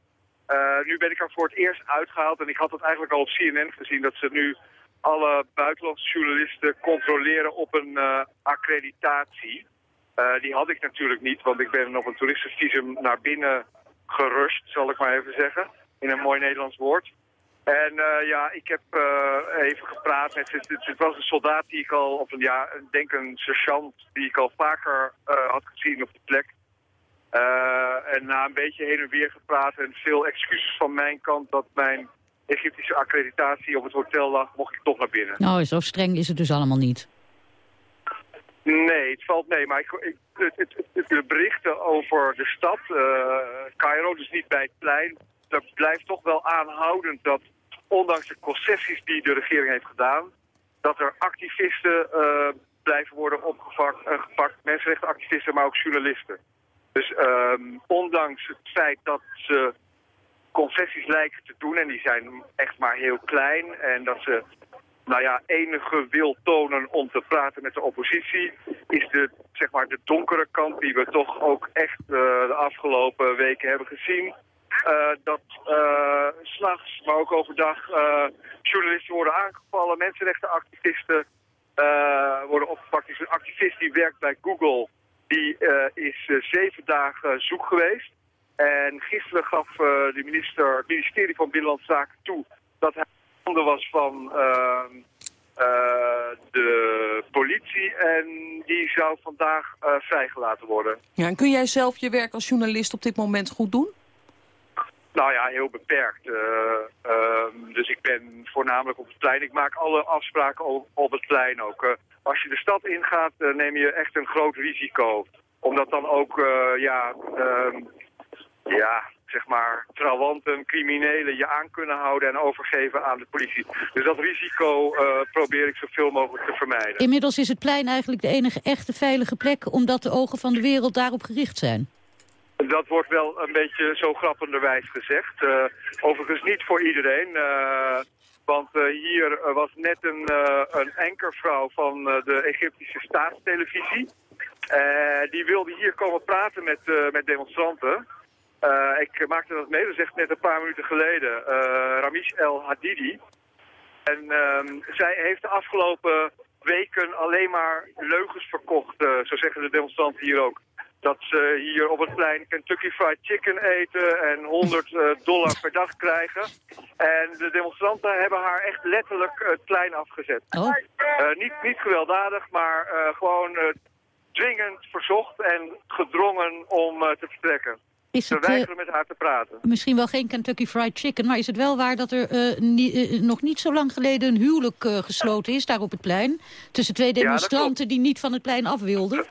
nu ben ik er voor het eerst uitgehaald en ik had het eigenlijk al op CNN gezien dat ze nu alle buitenlandse journalisten controleren op een uh, accreditatie. Uh, die had ik natuurlijk niet, want ik ben op een toeristenvisum naar binnen gerust, zal ik maar even zeggen. In een mooi Nederlands woord. En uh, ja, ik heb even gepraat met... Het, het, was een soldaat die ik al, of een, ja, denk een sergeant die ik al vaker had gezien op de plek. en na een beetje heen en weer gepraat en veel excuses van mijn kant dat mijn Egyptische accreditatie op het hotel lag, mocht ik toch naar binnen. Nou, zo streng is het dus allemaal niet. Nee, het valt mee. Maar ik, ik, het, het, de berichten over de stad, uh, Cairo, dus niet bij het plein... dat blijft toch wel aanhoudend dat, ondanks de concessies die de regering heeft gedaan... dat er activisten uh, blijven worden opgepakt, uh, gepakt, mensenrechtenactivisten, maar ook journalisten. Dus um, ondanks het feit dat ze concessies lijken te doen. En die zijn echt maar heel klein. En dat ze nou ja, enige wil tonen om te praten met de oppositie... is de, zeg maar, de donkere kant die we toch ook echt uh, de afgelopen weken hebben gezien. Uh, dat uh, s'nachts, maar ook overdag, journalisten worden aangevallen, mensenrechtenactivisten worden opgepakt. Dus een activist die werkt bij Google, die is zeven dagen zoek geweest. En gisteren gaf uh, de minister, het ministerie van Binnenlandse Zaken toe dat hij handen was van uh, de politie. En die zou vandaag vrijgelaten worden. Ja, en kun jij zelf je werk als journalist op dit moment goed doen? Nou ja, heel beperkt. Uh, dus ik ben voornamelijk op het plein. Ik maak alle afspraken op het plein ook. Als je de stad ingaat, neem je echt een groot risico. Omdat dan ook, ja, ehm, ja, zeg maar, trawanten, criminelen je aan kunnen houden en overgeven aan de politie. Dus dat risico probeer ik zoveel mogelijk te vermijden. Inmiddels is het plein eigenlijk de enige echte veilige plek... omdat de ogen van de wereld daarop gericht zijn. Dat wordt wel een beetje zo grappenderwijs gezegd. Uh, overigens niet voor iedereen. Uh, want uh, hier was net een, een enkervrouw van de Egyptische staatstelevisie. die wilde hier komen praten met, met demonstranten. Ik maakte dat mee, dat is echt net een paar minuten geleden. Ramis El Hadidi. En ehm, zij heeft de afgelopen weken alleen maar leugens verkocht. zo zeggen de demonstranten hier ook dat ze hier op het plein Kentucky Fried Chicken eten en 100 uh, eh, dollar per dag krijgen. En de demonstranten hebben haar echt letterlijk het plein afgezet. Oh. Uh, niet, niet gewelddadig, maar uh, gewoon dwingend verzocht en gedrongen om te vertrekken. Is het, weigeren met haar te praten. Misschien wel geen Kentucky Fried Chicken, maar is het wel waar dat er uh, nog niet zo lang geleden een huwelijk gesloten is, daar op het plein? Tussen twee demonstranten die niet van het plein af wilden?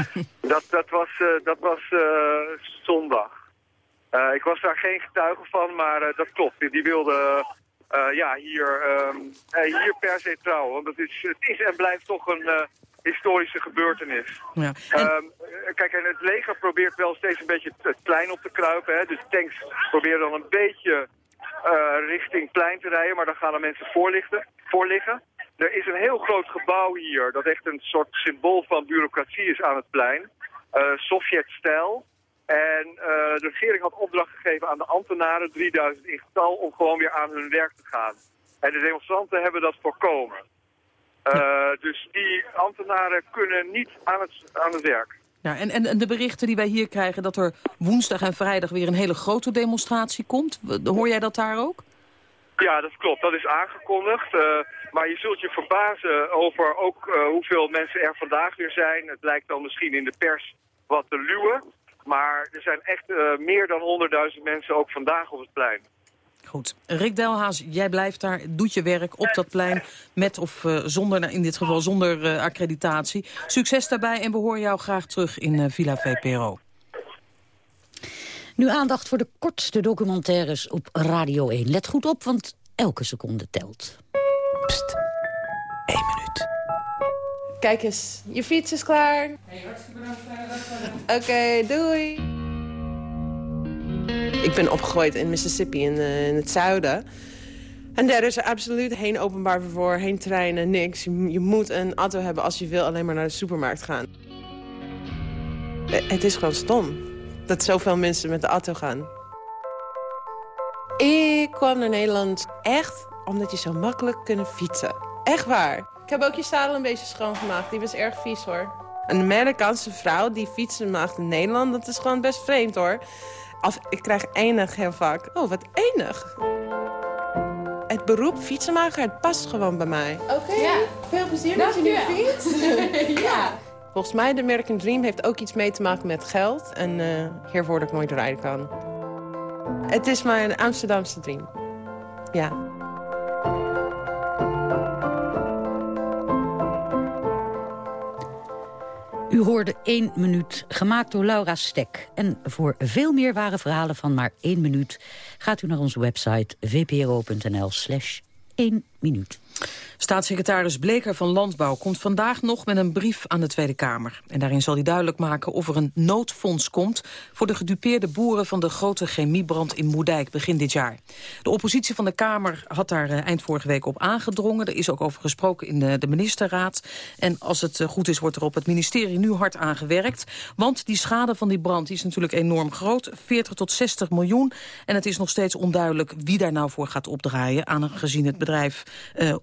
dat, dat was, dat was zondag. ik was daar geen getuige van, maar dat klopt. Die, die wilde ja, hier, ehm, hier per se trouwen. Want het is, het is en blijft toch een historische gebeurtenis. Ja. Ehm, kijk, en het leger probeert wel steeds een beetje het plein op te kruipen. Hè? Dus tanks proberen dan een beetje uh, richting plein te rijden, maar dan gaan er mensen voorlichten, voor liggen. Er is een heel groot gebouw hier, dat echt een soort symbool van bureaucratie is aan het plein. Uh, Sovjet-stijl. En uh, de regering had opdracht gegeven aan de ambtenaren, 3000 in getal, om gewoon weer aan hun werk te gaan. En de demonstranten hebben dat voorkomen. Uh, dus die ambtenaren kunnen niet aan het, aan het werk. Ja, en, en de berichten die wij hier krijgen dat er woensdag en vrijdag weer een hele grote demonstratie komt. Hoor jij dat daar ook? Ja, dat klopt. Dat is aangekondigd. Uh, maar je zult je verbazen over ook uh, hoeveel mensen er vandaag weer zijn. Het lijkt dan misschien in de pers wat te luwen. Maar er zijn echt uh, meer dan 100.000 mensen ook vandaag op het plein. Goed. Rick Delhaas, jij blijft daar, doet je werk op dat plein... met of uh, zonder, nou, in dit geval zonder uh, accreditatie. Succes daarbij en we horen jou graag terug in uh, Villa VPRO. Nu aandacht voor de kortste documentaires op Radio 1. Let goed op, want elke seconde telt. Pst, één minuut. Kijk eens, je fiets is klaar. Hey, hartstikke bedankt. Oké, okay, doei. Ik ben opgegroeid in Mississippi, in, uh, in het zuiden. En daar is er absoluut geen openbaar vervoer, geen treinen, niks. Je, je, moet een auto hebben als je wil alleen maar naar de supermarkt gaan. Eh, het is gewoon stom dat zoveel mensen met de auto gaan. Ik kwam naar Nederland echt omdat je zo makkelijk kunt fietsen. Echt waar. Ik heb ook je zadel een beetje schoongemaakt. Die was erg vies hoor. Een Amerikaanse vrouw die fietsen maakt in Nederland, dat is gewoon best vreemd hoor. Als, ik krijg enig heel vaak. Oh, wat enig. Het beroep fietsenmaker, het past gewoon bij mij. Oké, ja. veel plezier dat je nu fiets. ja. Volgens mij, de American Dream heeft ook iets mee te maken met geld. En uh, hiervoor dat ik nooit rijden kan. Het is mijn Amsterdamse dream. Ja. U hoorde 1 minuut, gemaakt door Laura Stek. En voor veel meer ware verhalen van maar 1 minuut... gaat u naar onze website vpro.nl slash 1 minuut. Staatssecretaris Bleker van Landbouw komt vandaag nog met een brief aan de Tweede Kamer. En daarin zal hij duidelijk maken of er een noodfonds komt... voor de gedupeerde boeren van de grote chemiebrand in Moerdijk begin dit jaar. De oppositie van de Kamer had daar eh, eind vorige week op aangedrongen. Er is ook over gesproken in de, de ministerraad. En als het eh, goed is, wordt er op het ministerie nu hard aan gewerkt. Want die schade van die brand is natuurlijk enorm groot. 40 tot 60 miljoen. En het is nog steeds onduidelijk wie daar nou voor gaat opdraaien... aangezien het bedrijf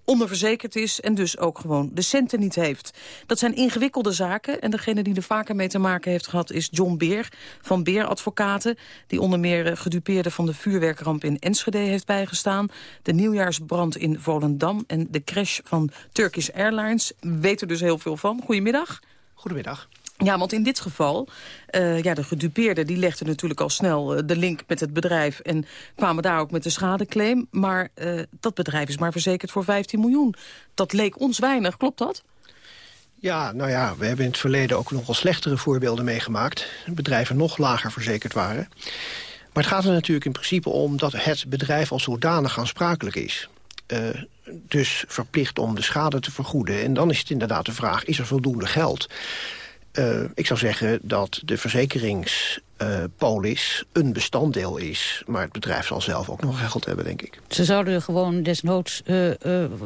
onder verzekering verzekerd is en dus ook gewoon de centen niet heeft. Dat zijn ingewikkelde zaken en degene die er vaker mee te maken heeft gehad is John Beer van Beer Advocaten, die onder meer eh, gedupeerde van de vuurwerkramp in Enschede heeft bijgestaan, de nieuwjaarsbrand in Volendam en de crash van Turkish Airlines. Weet er dus heel veel van. Goedemiddag. Goedemiddag. Ja, want in dit geval, uh, ja, de gedupeerden die legden natuurlijk al snel uh, de link met het bedrijf... en kwamen daar ook met de schadeclaim. Maar uh, dat bedrijf is maar verzekerd voor 15 miljoen. Dat leek ons weinig, klopt dat? Ja, nou ja, we hebben in het verleden ook nog wel slechtere voorbeelden meegemaakt. Bedrijven nog lager verzekerd waren. Maar het gaat er natuurlijk in principe om dat het bedrijf als zodanig aansprakelijk is. Dus verplicht om de schade te vergoeden. En dan is het inderdaad de vraag, is er voldoende geld? Uh, ik zou zeggen dat de verzekeringspolis uh, een bestanddeel is. Maar het bedrijf zal zelf ook nog geld hebben, denk ik. Ze zouden gewoon desnoods uh,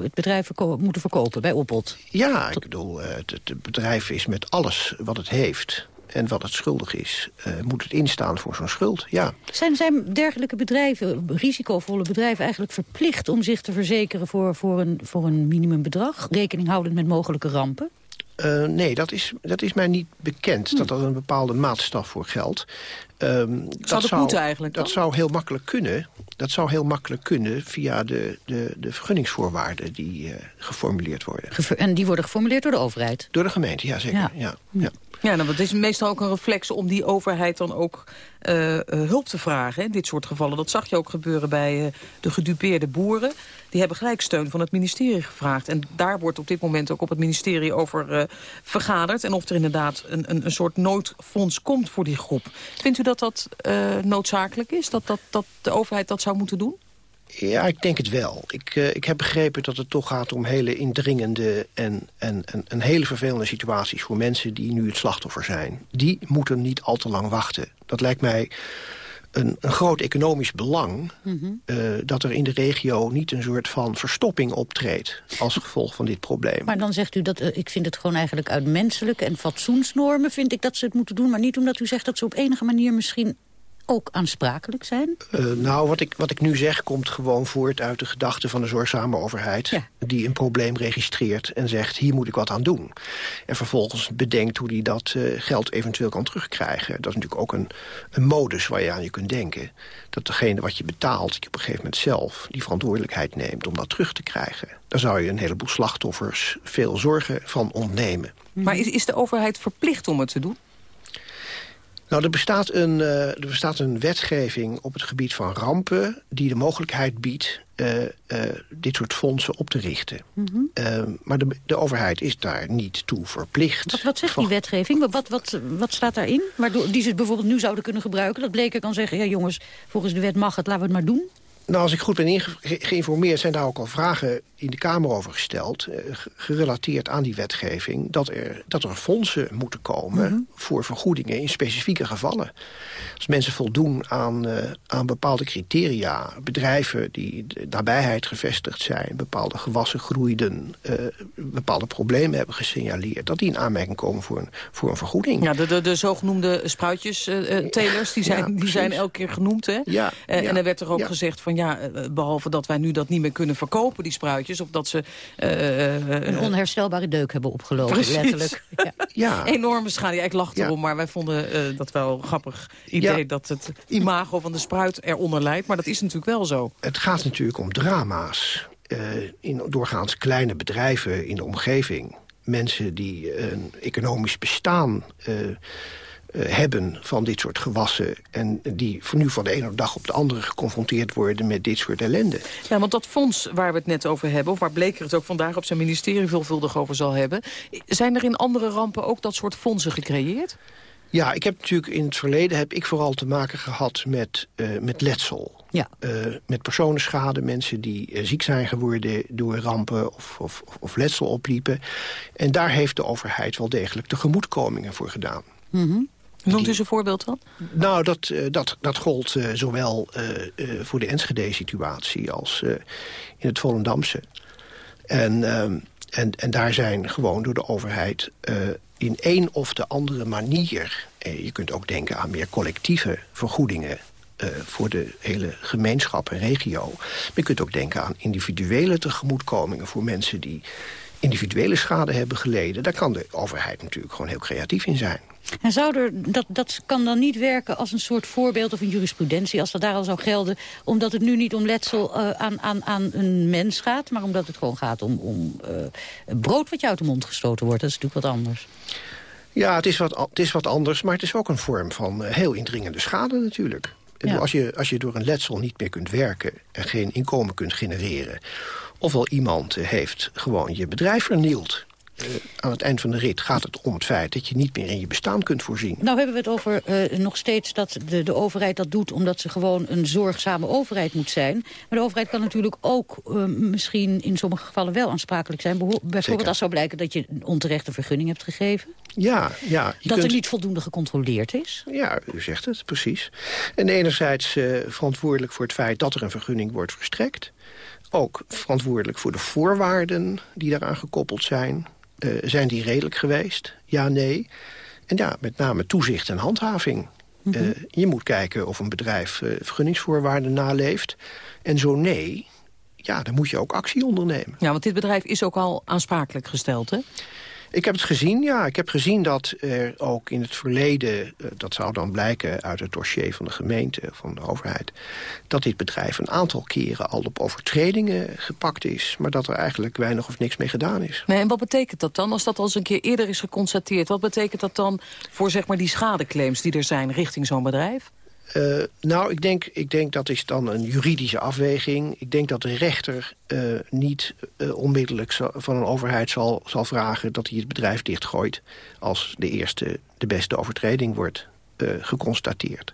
het bedrijf verko moeten verkopen bij Opot? Ja, ik bedoel, het, het, bedrijf is met alles wat het heeft en wat het schuldig is, moet het instaan voor zo'n schuld, ja. Zijn, zijn dergelijke bedrijven, risicovolle bedrijven... eigenlijk verplicht om zich te verzekeren voor, voor, een, voor een minimumbedrag... rekening houdend met mogelijke rampen? Uh, nee, dat is, dat is mij niet bekend, hm. dat er een bepaalde maatstaf voor geldt. Um, zou dat, dat moeten eigenlijk dan? Dat zou heel makkelijk kunnen. Dat zou heel makkelijk kunnen via de, de, de vergunningsvoorwaarden die uh, geformuleerd worden. En die worden geformuleerd door de overheid? Door de gemeente, ja zeker. Ja. Ja, ja. Ja, nou, het is meestal ook een reflex om die overheid dan ook uh, uh, hulp te vragen. In dit soort gevallen. Dat zag je ook gebeuren bij uh, de gedupeerde boeren. Die hebben gelijk steun van het ministerie gevraagd. En daar wordt op dit moment ook op het ministerie over vergaderd. En of er inderdaad een, een, een soort noodfonds komt voor die groep. Vindt u dat dat noodzakelijk is? Dat, dat, dat de overheid dat zou moeten doen? Ja, ik denk het wel. Ik, uh, ik heb begrepen dat het toch gaat om hele indringende en, en, en, en, hele vervelende situaties... voor mensen die nu het slachtoffer zijn. Die moeten niet al te lang wachten. Dat lijkt mij een, een groot economisch belang... Mm -hmm. uh, dat er in de regio niet een soort van verstopping optreedt... als gevolg van dit probleem. Maar dan zegt u dat, uh, ik vind het gewoon eigenlijk uit menselijke en fatsoensnormen... vind ik dat ze het moeten doen, maar niet omdat u zegt dat ze op enige manier misschien ook aansprakelijk zijn? Uh, nou, wat ik, wat ik nu zeg komt gewoon voort uit de gedachte van de zorgzame overheid... Ja. die een probleem registreert en zegt, hier moet ik wat aan doen. En vervolgens bedenkt hoe die dat uh, geld eventueel kan terugkrijgen. Dat is natuurlijk ook een, een modus waar je aan je kunt denken. Dat degene wat je betaalt, je op een gegeven moment zelf... die verantwoordelijkheid neemt om dat terug te krijgen. Daar zou je een heleboel slachtoffers veel zorgen van ontnemen. Maar is, is de overheid verplicht om het te doen? Nou, er bestaat, een, uh, er bestaat een wetgeving op het gebied van rampen... die de mogelijkheid biedt uh, uh, dit soort fondsen op te richten. Mm -hmm. maar de, de, overheid is daar niet toe verplicht. Wat, wat zegt die wetgeving? Wat, wat, wat staat daarin? Waardoor die ze bijvoorbeeld nu zouden kunnen gebruiken? Dat Bleken kan zeggen, ja jongens, volgens de wet mag het, laten we het maar doen. Nou, als ik goed ben geïnformeerd... zijn daar ook al vragen in de Kamer over gesteld... Eh, gerelateerd aan die wetgeving... dat er, dat er fondsen moeten komen mm -hmm. voor vergoedingen in specifieke gevallen. Als mensen voldoen aan, uh, aan bepaalde criteria... bedrijven die nabijheid gevestigd zijn... bepaalde gewassen groeiden... Uh, bepaalde problemen hebben gesignaleerd... dat die in aanmerking komen voor een, voor een vergoeding. Ja, de, de, de zogenoemde spruitjes-telers... die, zijn, ja, die zijn elke keer genoemd, hè? Ja, ja. En er werd er ook gezegd van ja, eh, behalve dat wij nu dat niet meer kunnen verkopen, die spruitjes... of dat ze... Uh, een onherstelbare deuk hebben opgelopen, precies. letterlijk. Ja. ja. Enorme schade. Ja, ik lachte erom, maar wij vonden uh, dat wel een grappig idee... Ja. dat het imago van de spruit eronder leidt. Maar dat is natuurlijk wel zo. Het gaat natuurlijk om drama's. Uh, in doorgaans kleine bedrijven in de omgeving. Mensen die een economisch bestaan... Eh, hebben van dit soort gewassen... en die nu van de ene dag op de andere geconfronteerd worden met dit soort ellende. Ja, want dat fonds waar we het net over hebben... of waar Bleker het ook vandaag op zijn ministerie veelvuldig over zal hebben... zijn er in andere rampen ook dat soort fondsen gecreëerd? Ja, ik heb natuurlijk in het verleden heb ik vooral te maken gehad met, uh, met letsel. Ja. Uh, met personenschade, mensen die uh, ziek zijn geworden door rampen of, of, of, letsel opliepen. En daar heeft de overheid wel degelijk tegemoetkomingen voor gedaan. Mm -hmm. Noemt u eens een voorbeeld dan? Nou, dat, dat, dat gold uh, zowel uh, uh, voor de Enschede-situatie als in het Volendamse. En, ehm, en, en daar zijn gewoon door de overheid in een of de andere manier... je kunt ook denken aan meer collectieve vergoedingen... eh, voor de hele gemeenschap en regio. Maar je kunt ook denken aan individuele tegemoetkomingen... voor mensen die individuele schade hebben geleden. Daar kan de overheid natuurlijk gewoon heel creatief in zijn. En zou er, dat, dat kan dan niet werken als een soort voorbeeld of een jurisprudentie... als dat daar al zou gelden, omdat het nu niet om letsel uh, aan, aan, aan een mens gaat... maar omdat het gewoon gaat om, om uh, brood wat je uit de mond gestoten wordt. Dat is natuurlijk wat anders. Ja, het is wat, het is wat anders, maar het is ook een vorm van uh, heel indringende schade natuurlijk. Ja. Als, je, als je door een letsel niet meer kunt werken en geen inkomen kunt genereren... ofwel iemand heeft gewoon je bedrijf vernield uh, aan het eind van de rit gaat het om het feit dat je niet meer in je bestaan kunt voorzien. Nou hebben we het over uh, nog steeds dat de, de overheid dat doet... omdat ze gewoon een zorgzame overheid moet zijn. Maar de overheid kan natuurlijk ook uh, misschien in sommige gevallen wel aansprakelijk zijn. Bijvoorbeeld Zeker. als zou blijken dat je een onterechte vergunning hebt gegeven. Ja, ja. dat kunt... er niet voldoende gecontroleerd is. Ja, u zegt het, precies. En enerzijds verantwoordelijk voor het feit dat er een vergunning wordt verstrekt ook verantwoordelijk voor de voorwaarden die daaraan gekoppeld zijn. Uh, zijn die redelijk geweest? Ja, nee. En ja, met name toezicht en handhaving. Mm -hmm. uh, je moet kijken of een bedrijf uh, vergunningsvoorwaarden naleeft. En zo nee, ja, dan moet je ook actie ondernemen. Ja, want dit bedrijf is ook al aansprakelijk gesteld, hè? Ik heb het gezien, ja. Ik heb gezien dat er ook in het verleden... dat zou dan blijken uit het dossier van de gemeente, van de overheid... dat dit bedrijf een aantal keren al op overtredingen gepakt is... maar dat er eigenlijk weinig of niks mee gedaan is. Nee, en wat betekent dat dan, als dat al eens een keer eerder is geconstateerd? Wat betekent dat dan voor zeg maar, die schadeclaims die er zijn richting zo'n bedrijf? Uh, nou, ik denk, ik denk dat is dan een juridische afweging. Ik denk dat de rechter uh, niet uh, onmiddellijk zo, van een overheid zal, zal vragen... dat hij het bedrijf dichtgooit als de eerste, de beste overtreding wordt geconstateerd.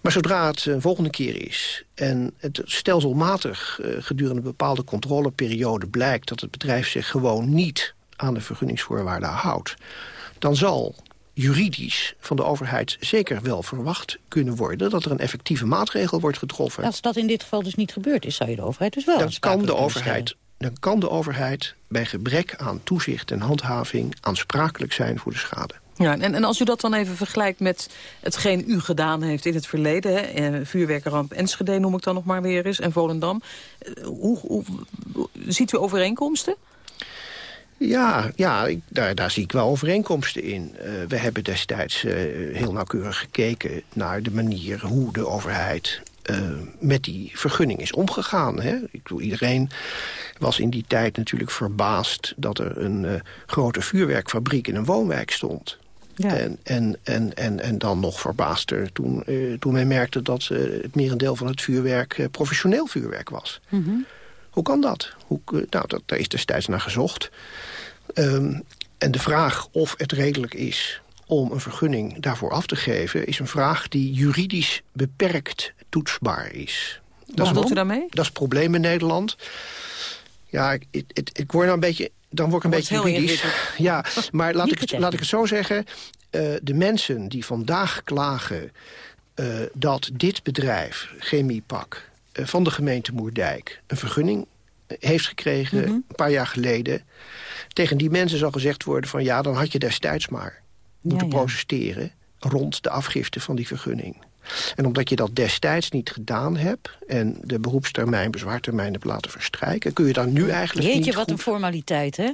Maar zodra het een volgende keer is en het stelselmatig gedurende een bepaalde controleperiode blijkt... dat het bedrijf zich gewoon niet aan de vergunningsvoorwaarden houdt... dan zal juridisch van de overheid zeker wel verwacht kunnen worden... dat er een effectieve maatregel wordt getroffen. Als dat in dit geval dus niet gebeurd is, zou je de overheid dus wel... Dan kan de overheid, dan kan de overheid bij gebrek aan toezicht en handhaving... aansprakelijk zijn voor de schade. Ja, en, en als u dat dan even vergelijkt met hetgeen u gedaan heeft in het verleden... Hè, eh, vuurwerkerramp Enschede noem ik dan nog maar weer eens, en Volendam... Hoe, hoe, hoe ziet u overeenkomsten? Ja, ja ik, daar, daar zie ik wel overeenkomsten in. Uh, we hebben destijds uh, heel nauwkeurig gekeken naar de manier hoe de overheid uh, met die vergunning is omgegaan. Hè? Ik bedoel, iedereen was in die tijd natuurlijk verbaasd dat er een grote vuurwerkfabriek in een woonwijk stond. Ja. En, en, en, en, en dan nog verbaasder toen, toen men merkte dat het merendeel van het vuurwerk professioneel vuurwerk was. Mm -hmm. Hoe kan dat? Hoe, nou, dat, daar is destijds naar gezocht. Um, en de vraag of het redelijk is om een vergunning daarvoor af te geven... is een vraag die juridisch beperkt toetsbaar is. Dat Wat doet u daarmee? Dat is het probleem in Nederland. Ja, ik, ik, ik word nou een beetje... Dan word ik een beetje juridisch. Ja, maar laat ik, het, laat ik het zo zeggen. Uh, de mensen die vandaag klagen uh, dat dit bedrijf, Chemiepak... Uh, van de gemeente Moerdijk een vergunning heeft gekregen... Mm -hmm. een paar jaar geleden tegen die mensen zal gezegd worden van... ja, dan had je destijds maar moeten ja, ja. protesteren rond de afgifte van die vergunning. En omdat je dat destijds niet gedaan hebt... en de beroepstermijn, bezwaartermijn hebt laten verstrijken... kun je dan nu eigenlijk Jeetje, niet wat goed... een formaliteit, hè?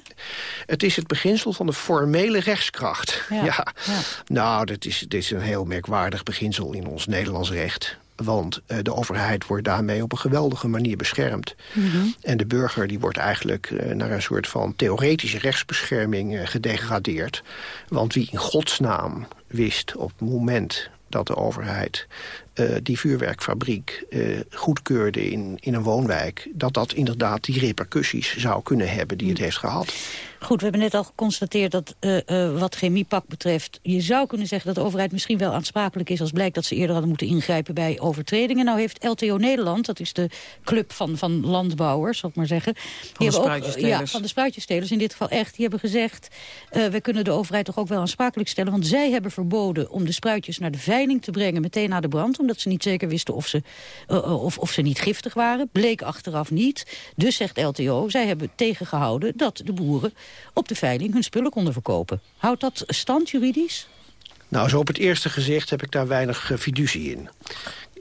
Het is het beginsel van de formele rechtskracht. Ja, ja. ja. Nou, dat is, dit is een heel merkwaardig beginsel in ons Nederlands recht. Want uh, de overheid wordt daarmee op een geweldige manier beschermd. Mm -hmm. En de burger die wordt eigenlijk uh, naar een soort van theoretische rechtsbescherming uh, gedegradeerd. Want wie in godsnaam wist op het moment dat de overheid die vuurwerkfabriek goedkeurde in, in een woonwijk... dat dat inderdaad die repercussies zou kunnen hebben die het heeft gehad. Goed, we hebben net al geconstateerd dat uh, uh, wat chemiepak betreft... je zou kunnen zeggen dat de overheid misschien wel aansprakelijk is... als blijkt dat ze eerder hadden moeten ingrijpen bij overtredingen. Nou heeft LTO Nederland, dat is de club van, van landbouwers, zal ik maar zeggen... Van de spruitjestelers. Ja, van de spruitjestelers in dit geval echt. Die hebben gezegd, uh, we kunnen de overheid toch ook wel aansprakelijk stellen... want zij hebben verboden om de spruitjes naar de veiling te brengen... meteen na de brand, omdat ze niet zeker wisten of ze, of, of ze niet giftig waren. Bleek achteraf niet. Dus zegt LTO, zij hebben tegengehouden dat de boeren op de veiling hun spullen konden verkopen. Houdt dat stand juridisch? Nou, zo op het eerste gezicht heb ik daar weinig uh, fiducie in.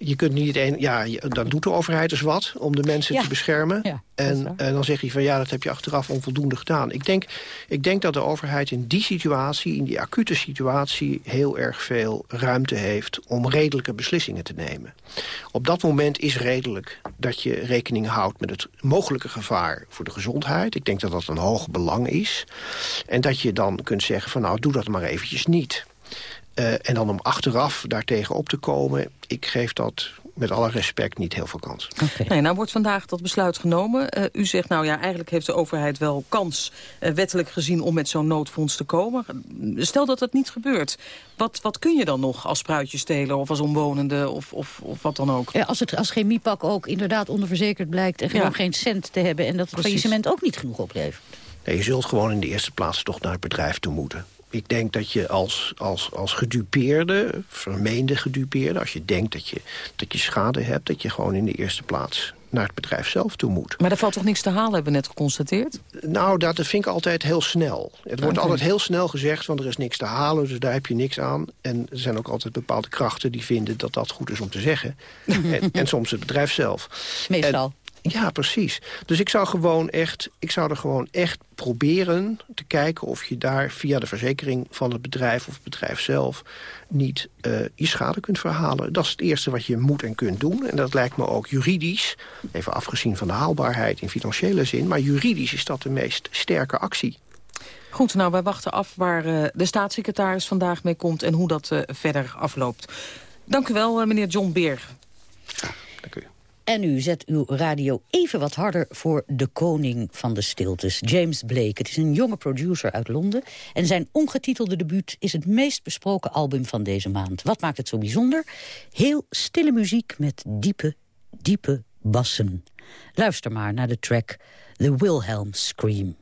Je kunt niet een, ja, dan doet de overheid dus wat om de mensen Ja. te beschermen. Ja, en, en dan zeg je van ja, dat heb je achteraf onvoldoende gedaan. Ik denk, ik denk dat de overheid in die situatie, in die acute situatie, heel erg veel ruimte heeft om redelijke beslissingen te nemen. Op dat moment is redelijk dat je rekening houdt met het mogelijke gevaar voor de gezondheid. Ik denk dat dat een hoog belang is. En dat je dan kunt zeggen van nou, doe dat maar eventjes niet. Eh, en dan om achteraf daartegen op te komen... ik geef dat met alle respect niet heel veel kans. Nee, nou wordt vandaag dat besluit genomen. Eh, u zegt, nou ja, eigenlijk heeft de overheid wel kans... eh, wettelijk gezien om met zo'n noodfonds te komen. Stel dat dat niet gebeurt. Wat, wat kun je dan nog als spruitjesteler of als omwonende of, of, of wat dan ook? Ja, als het als chemiepak ook inderdaad onderverzekerd blijkt... en gewoon Ja. geen cent te hebben en dat het faillissement ook niet genoeg oplevert. Nee, je zult gewoon in de eerste plaats toch naar het bedrijf toe moeten. Ik denk dat je als, als, als gedupeerde, vermeende gedupeerde... als je denkt dat je, dat je schade hebt... dat je gewoon in de eerste plaats naar het bedrijf zelf toe moet. Maar daar valt toch niks te halen, hebben we net geconstateerd? Nou, dat vind ik altijd heel snel. Het wordt altijd heel snel gezegd van er is niks te halen, dus daar heb je niks aan. En er zijn ook altijd bepaalde krachten die vinden dat dat goed is om te zeggen. en, en soms het bedrijf zelf. Meestal. En- ja, precies. Dus ik zou, gewoon echt, ik zou er gewoon echt proberen te kijken of je daar via de verzekering van het bedrijf of het bedrijf zelf niet eh, je schade kunt verhalen. Dat is het eerste wat je moet en kunt doen. En dat lijkt me ook juridisch, even afgezien van de haalbaarheid in financiële zin, maar juridisch is dat de meest sterke actie. Goed, nou, wij wachten af waar eh, de staatssecretaris vandaag mee komt... en hoe dat eh, verder afloopt. Dank u wel, meneer John Beer. En u zet uw radio even wat harder voor de koning van de stiltes, James Blake. Het is een jonge producer uit Londen. En zijn ongetitelde debuut is het meest besproken album van deze maand. Wat maakt het zo bijzonder? Heel stille muziek met diepe, diepe bassen. Luister maar naar de track The Wilhelm Scream.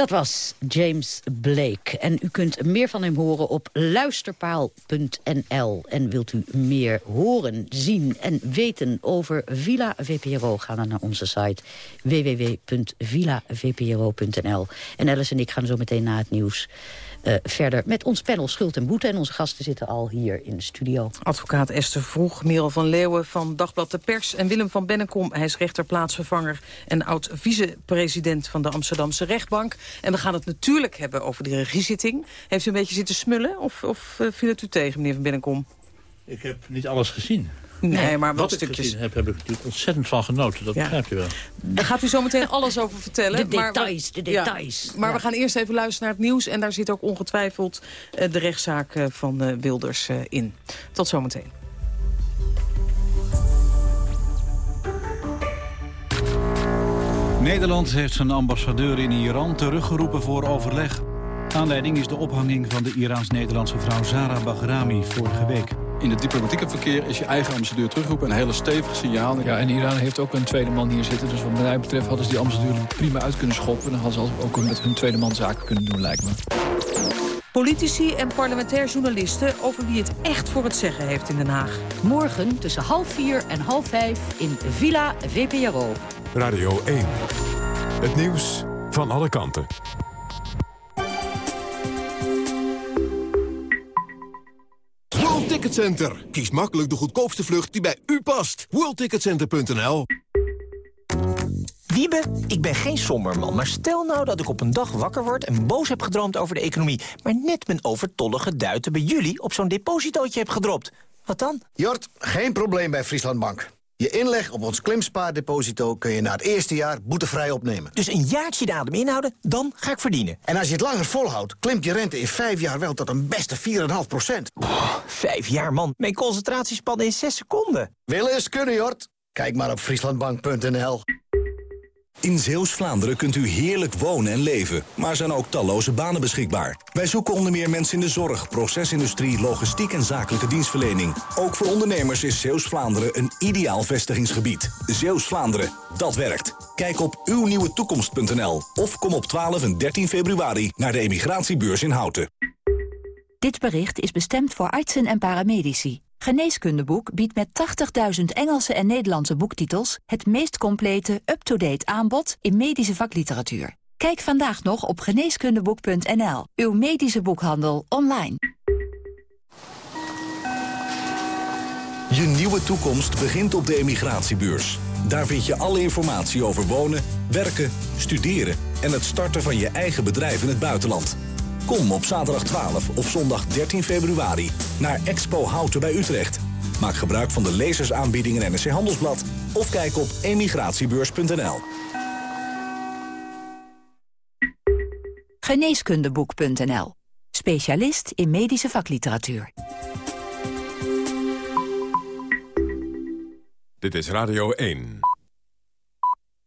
Dat was James Blake. En u kunt meer van hem horen op luisterpaal.nl. En wilt u meer horen, zien en weten over Villa VPRO... ga dan naar onze site www.villavpro.nl. En Alice en ik gaan zo meteen na het nieuws uh, verder met ons panel Schuld en Boete. En onze gasten zitten al hier in de studio. Advocaat Esther Vroeg, Merel van Leeuwen van Dagblad de Pers... en Willem van Bennekom, hij is rechterplaatsvervanger... en oud-vicepresident van de Amsterdamse rechtbank. En we gaan het natuurlijk hebben over die regiezitting. Heeft u een beetje zitten smullen of, of uh, viel het u tegen, meneer van Bennekom? Ik heb niet alles gezien. Nee, maar wat stukjes. ik gezien heb, heb ik natuurlijk ontzettend van genoten. Dat ja. begrijpt u wel. Daar gaat u zo meteen alles over vertellen. De details, de details. Ja, maar ja. we gaan eerst even luisteren naar het nieuws. En daar zit ook ongetwijfeld uh, de rechtszaak uh, van uh, Wilders in. Tot zometeen. Nederland heeft zijn ambassadeur in Iran teruggeroepen voor overleg. Aanleiding is de ophanging van de Iraans-Nederlandse vrouw Zara Bahrami vorige week. In het diplomatieke verkeer is je eigen ambassadeur terugroepen een hele stevig signaal. Ja, en Iran heeft ook een tweede man hier zitten. Dus wat mij betreft hadden ze die ambassadeur prima uit kunnen schoppen. Dan hadden ze ook met hun tweede man zaken kunnen doen, lijkt me. Politici en parlementair journalisten over wie het echt voor het zeggen heeft in Den Haag. Morgen tussen half vier en half vijf in Villa VPRO. Radio 1. Het nieuws van alle kanten. Ticket Center. Kies makkelijk de goedkoopste vlucht die bij u past. WorldTicketCenter.nl Wiebe, ik ben geen somberman, maar stel nou dat ik op een dag wakker word... en boos heb gedroomd over de economie... maar net mijn overtollige duiten bij jullie op zo'n depositootje heb gedropt. Wat dan? Jort, geen probleem bij Frieslandbank. Je inleg op ons klimspaardeposito kun je na het eerste jaar boetevrij opnemen. Dus een jaartje de adem inhouden, dan ga ik verdienen. En als je het langer volhoudt, klimt je rente in vijf jaar wel tot een beste 4,5 procent. Vijf jaar, man. Mijn concentratiespannen in zes seconden. Willen is kunnen, Jort. Kijk maar op frieslandbank.nl. In Zeeuws-Vlaanderen kunt u heerlijk wonen en leven, maar zijn ook talloze banen beschikbaar. Wij zoeken onder meer mensen in de zorg, procesindustrie, logistiek en zakelijke dienstverlening. Ook voor ondernemers is Zeeuws-Vlaanderen een ideaal vestigingsgebied. Zeeuws-Vlaanderen, dat werkt. Kijk op uwnieuwetoekomst.nl of kom op 12 en 13 februari naar de emigratiebeurs in Houten. Dit bericht is bestemd voor artsen en paramedici. Geneeskundeboek biedt met 80.000 Engelse en Nederlandse boektitels... het meest complete, up-to-date aanbod in medische vakliteratuur. Kijk vandaag nog op geneeskundeboek.nl, uw medische boekhandel online. Je nieuwe toekomst begint op de emigratiebeurs. Daar vind je alle informatie over wonen, werken, studeren... en het starten van je eigen bedrijf in het buitenland... Kom op zaterdag 12 of zondag 13 februari naar Expo Houten bij Utrecht. Maak gebruik van de lezersaanbiedingen NRC Handelsblad of kijk op emigratiebeurs.nl. Geneeskundeboek.nl. Specialist in medische vakliteratuur. Dit is Radio 1.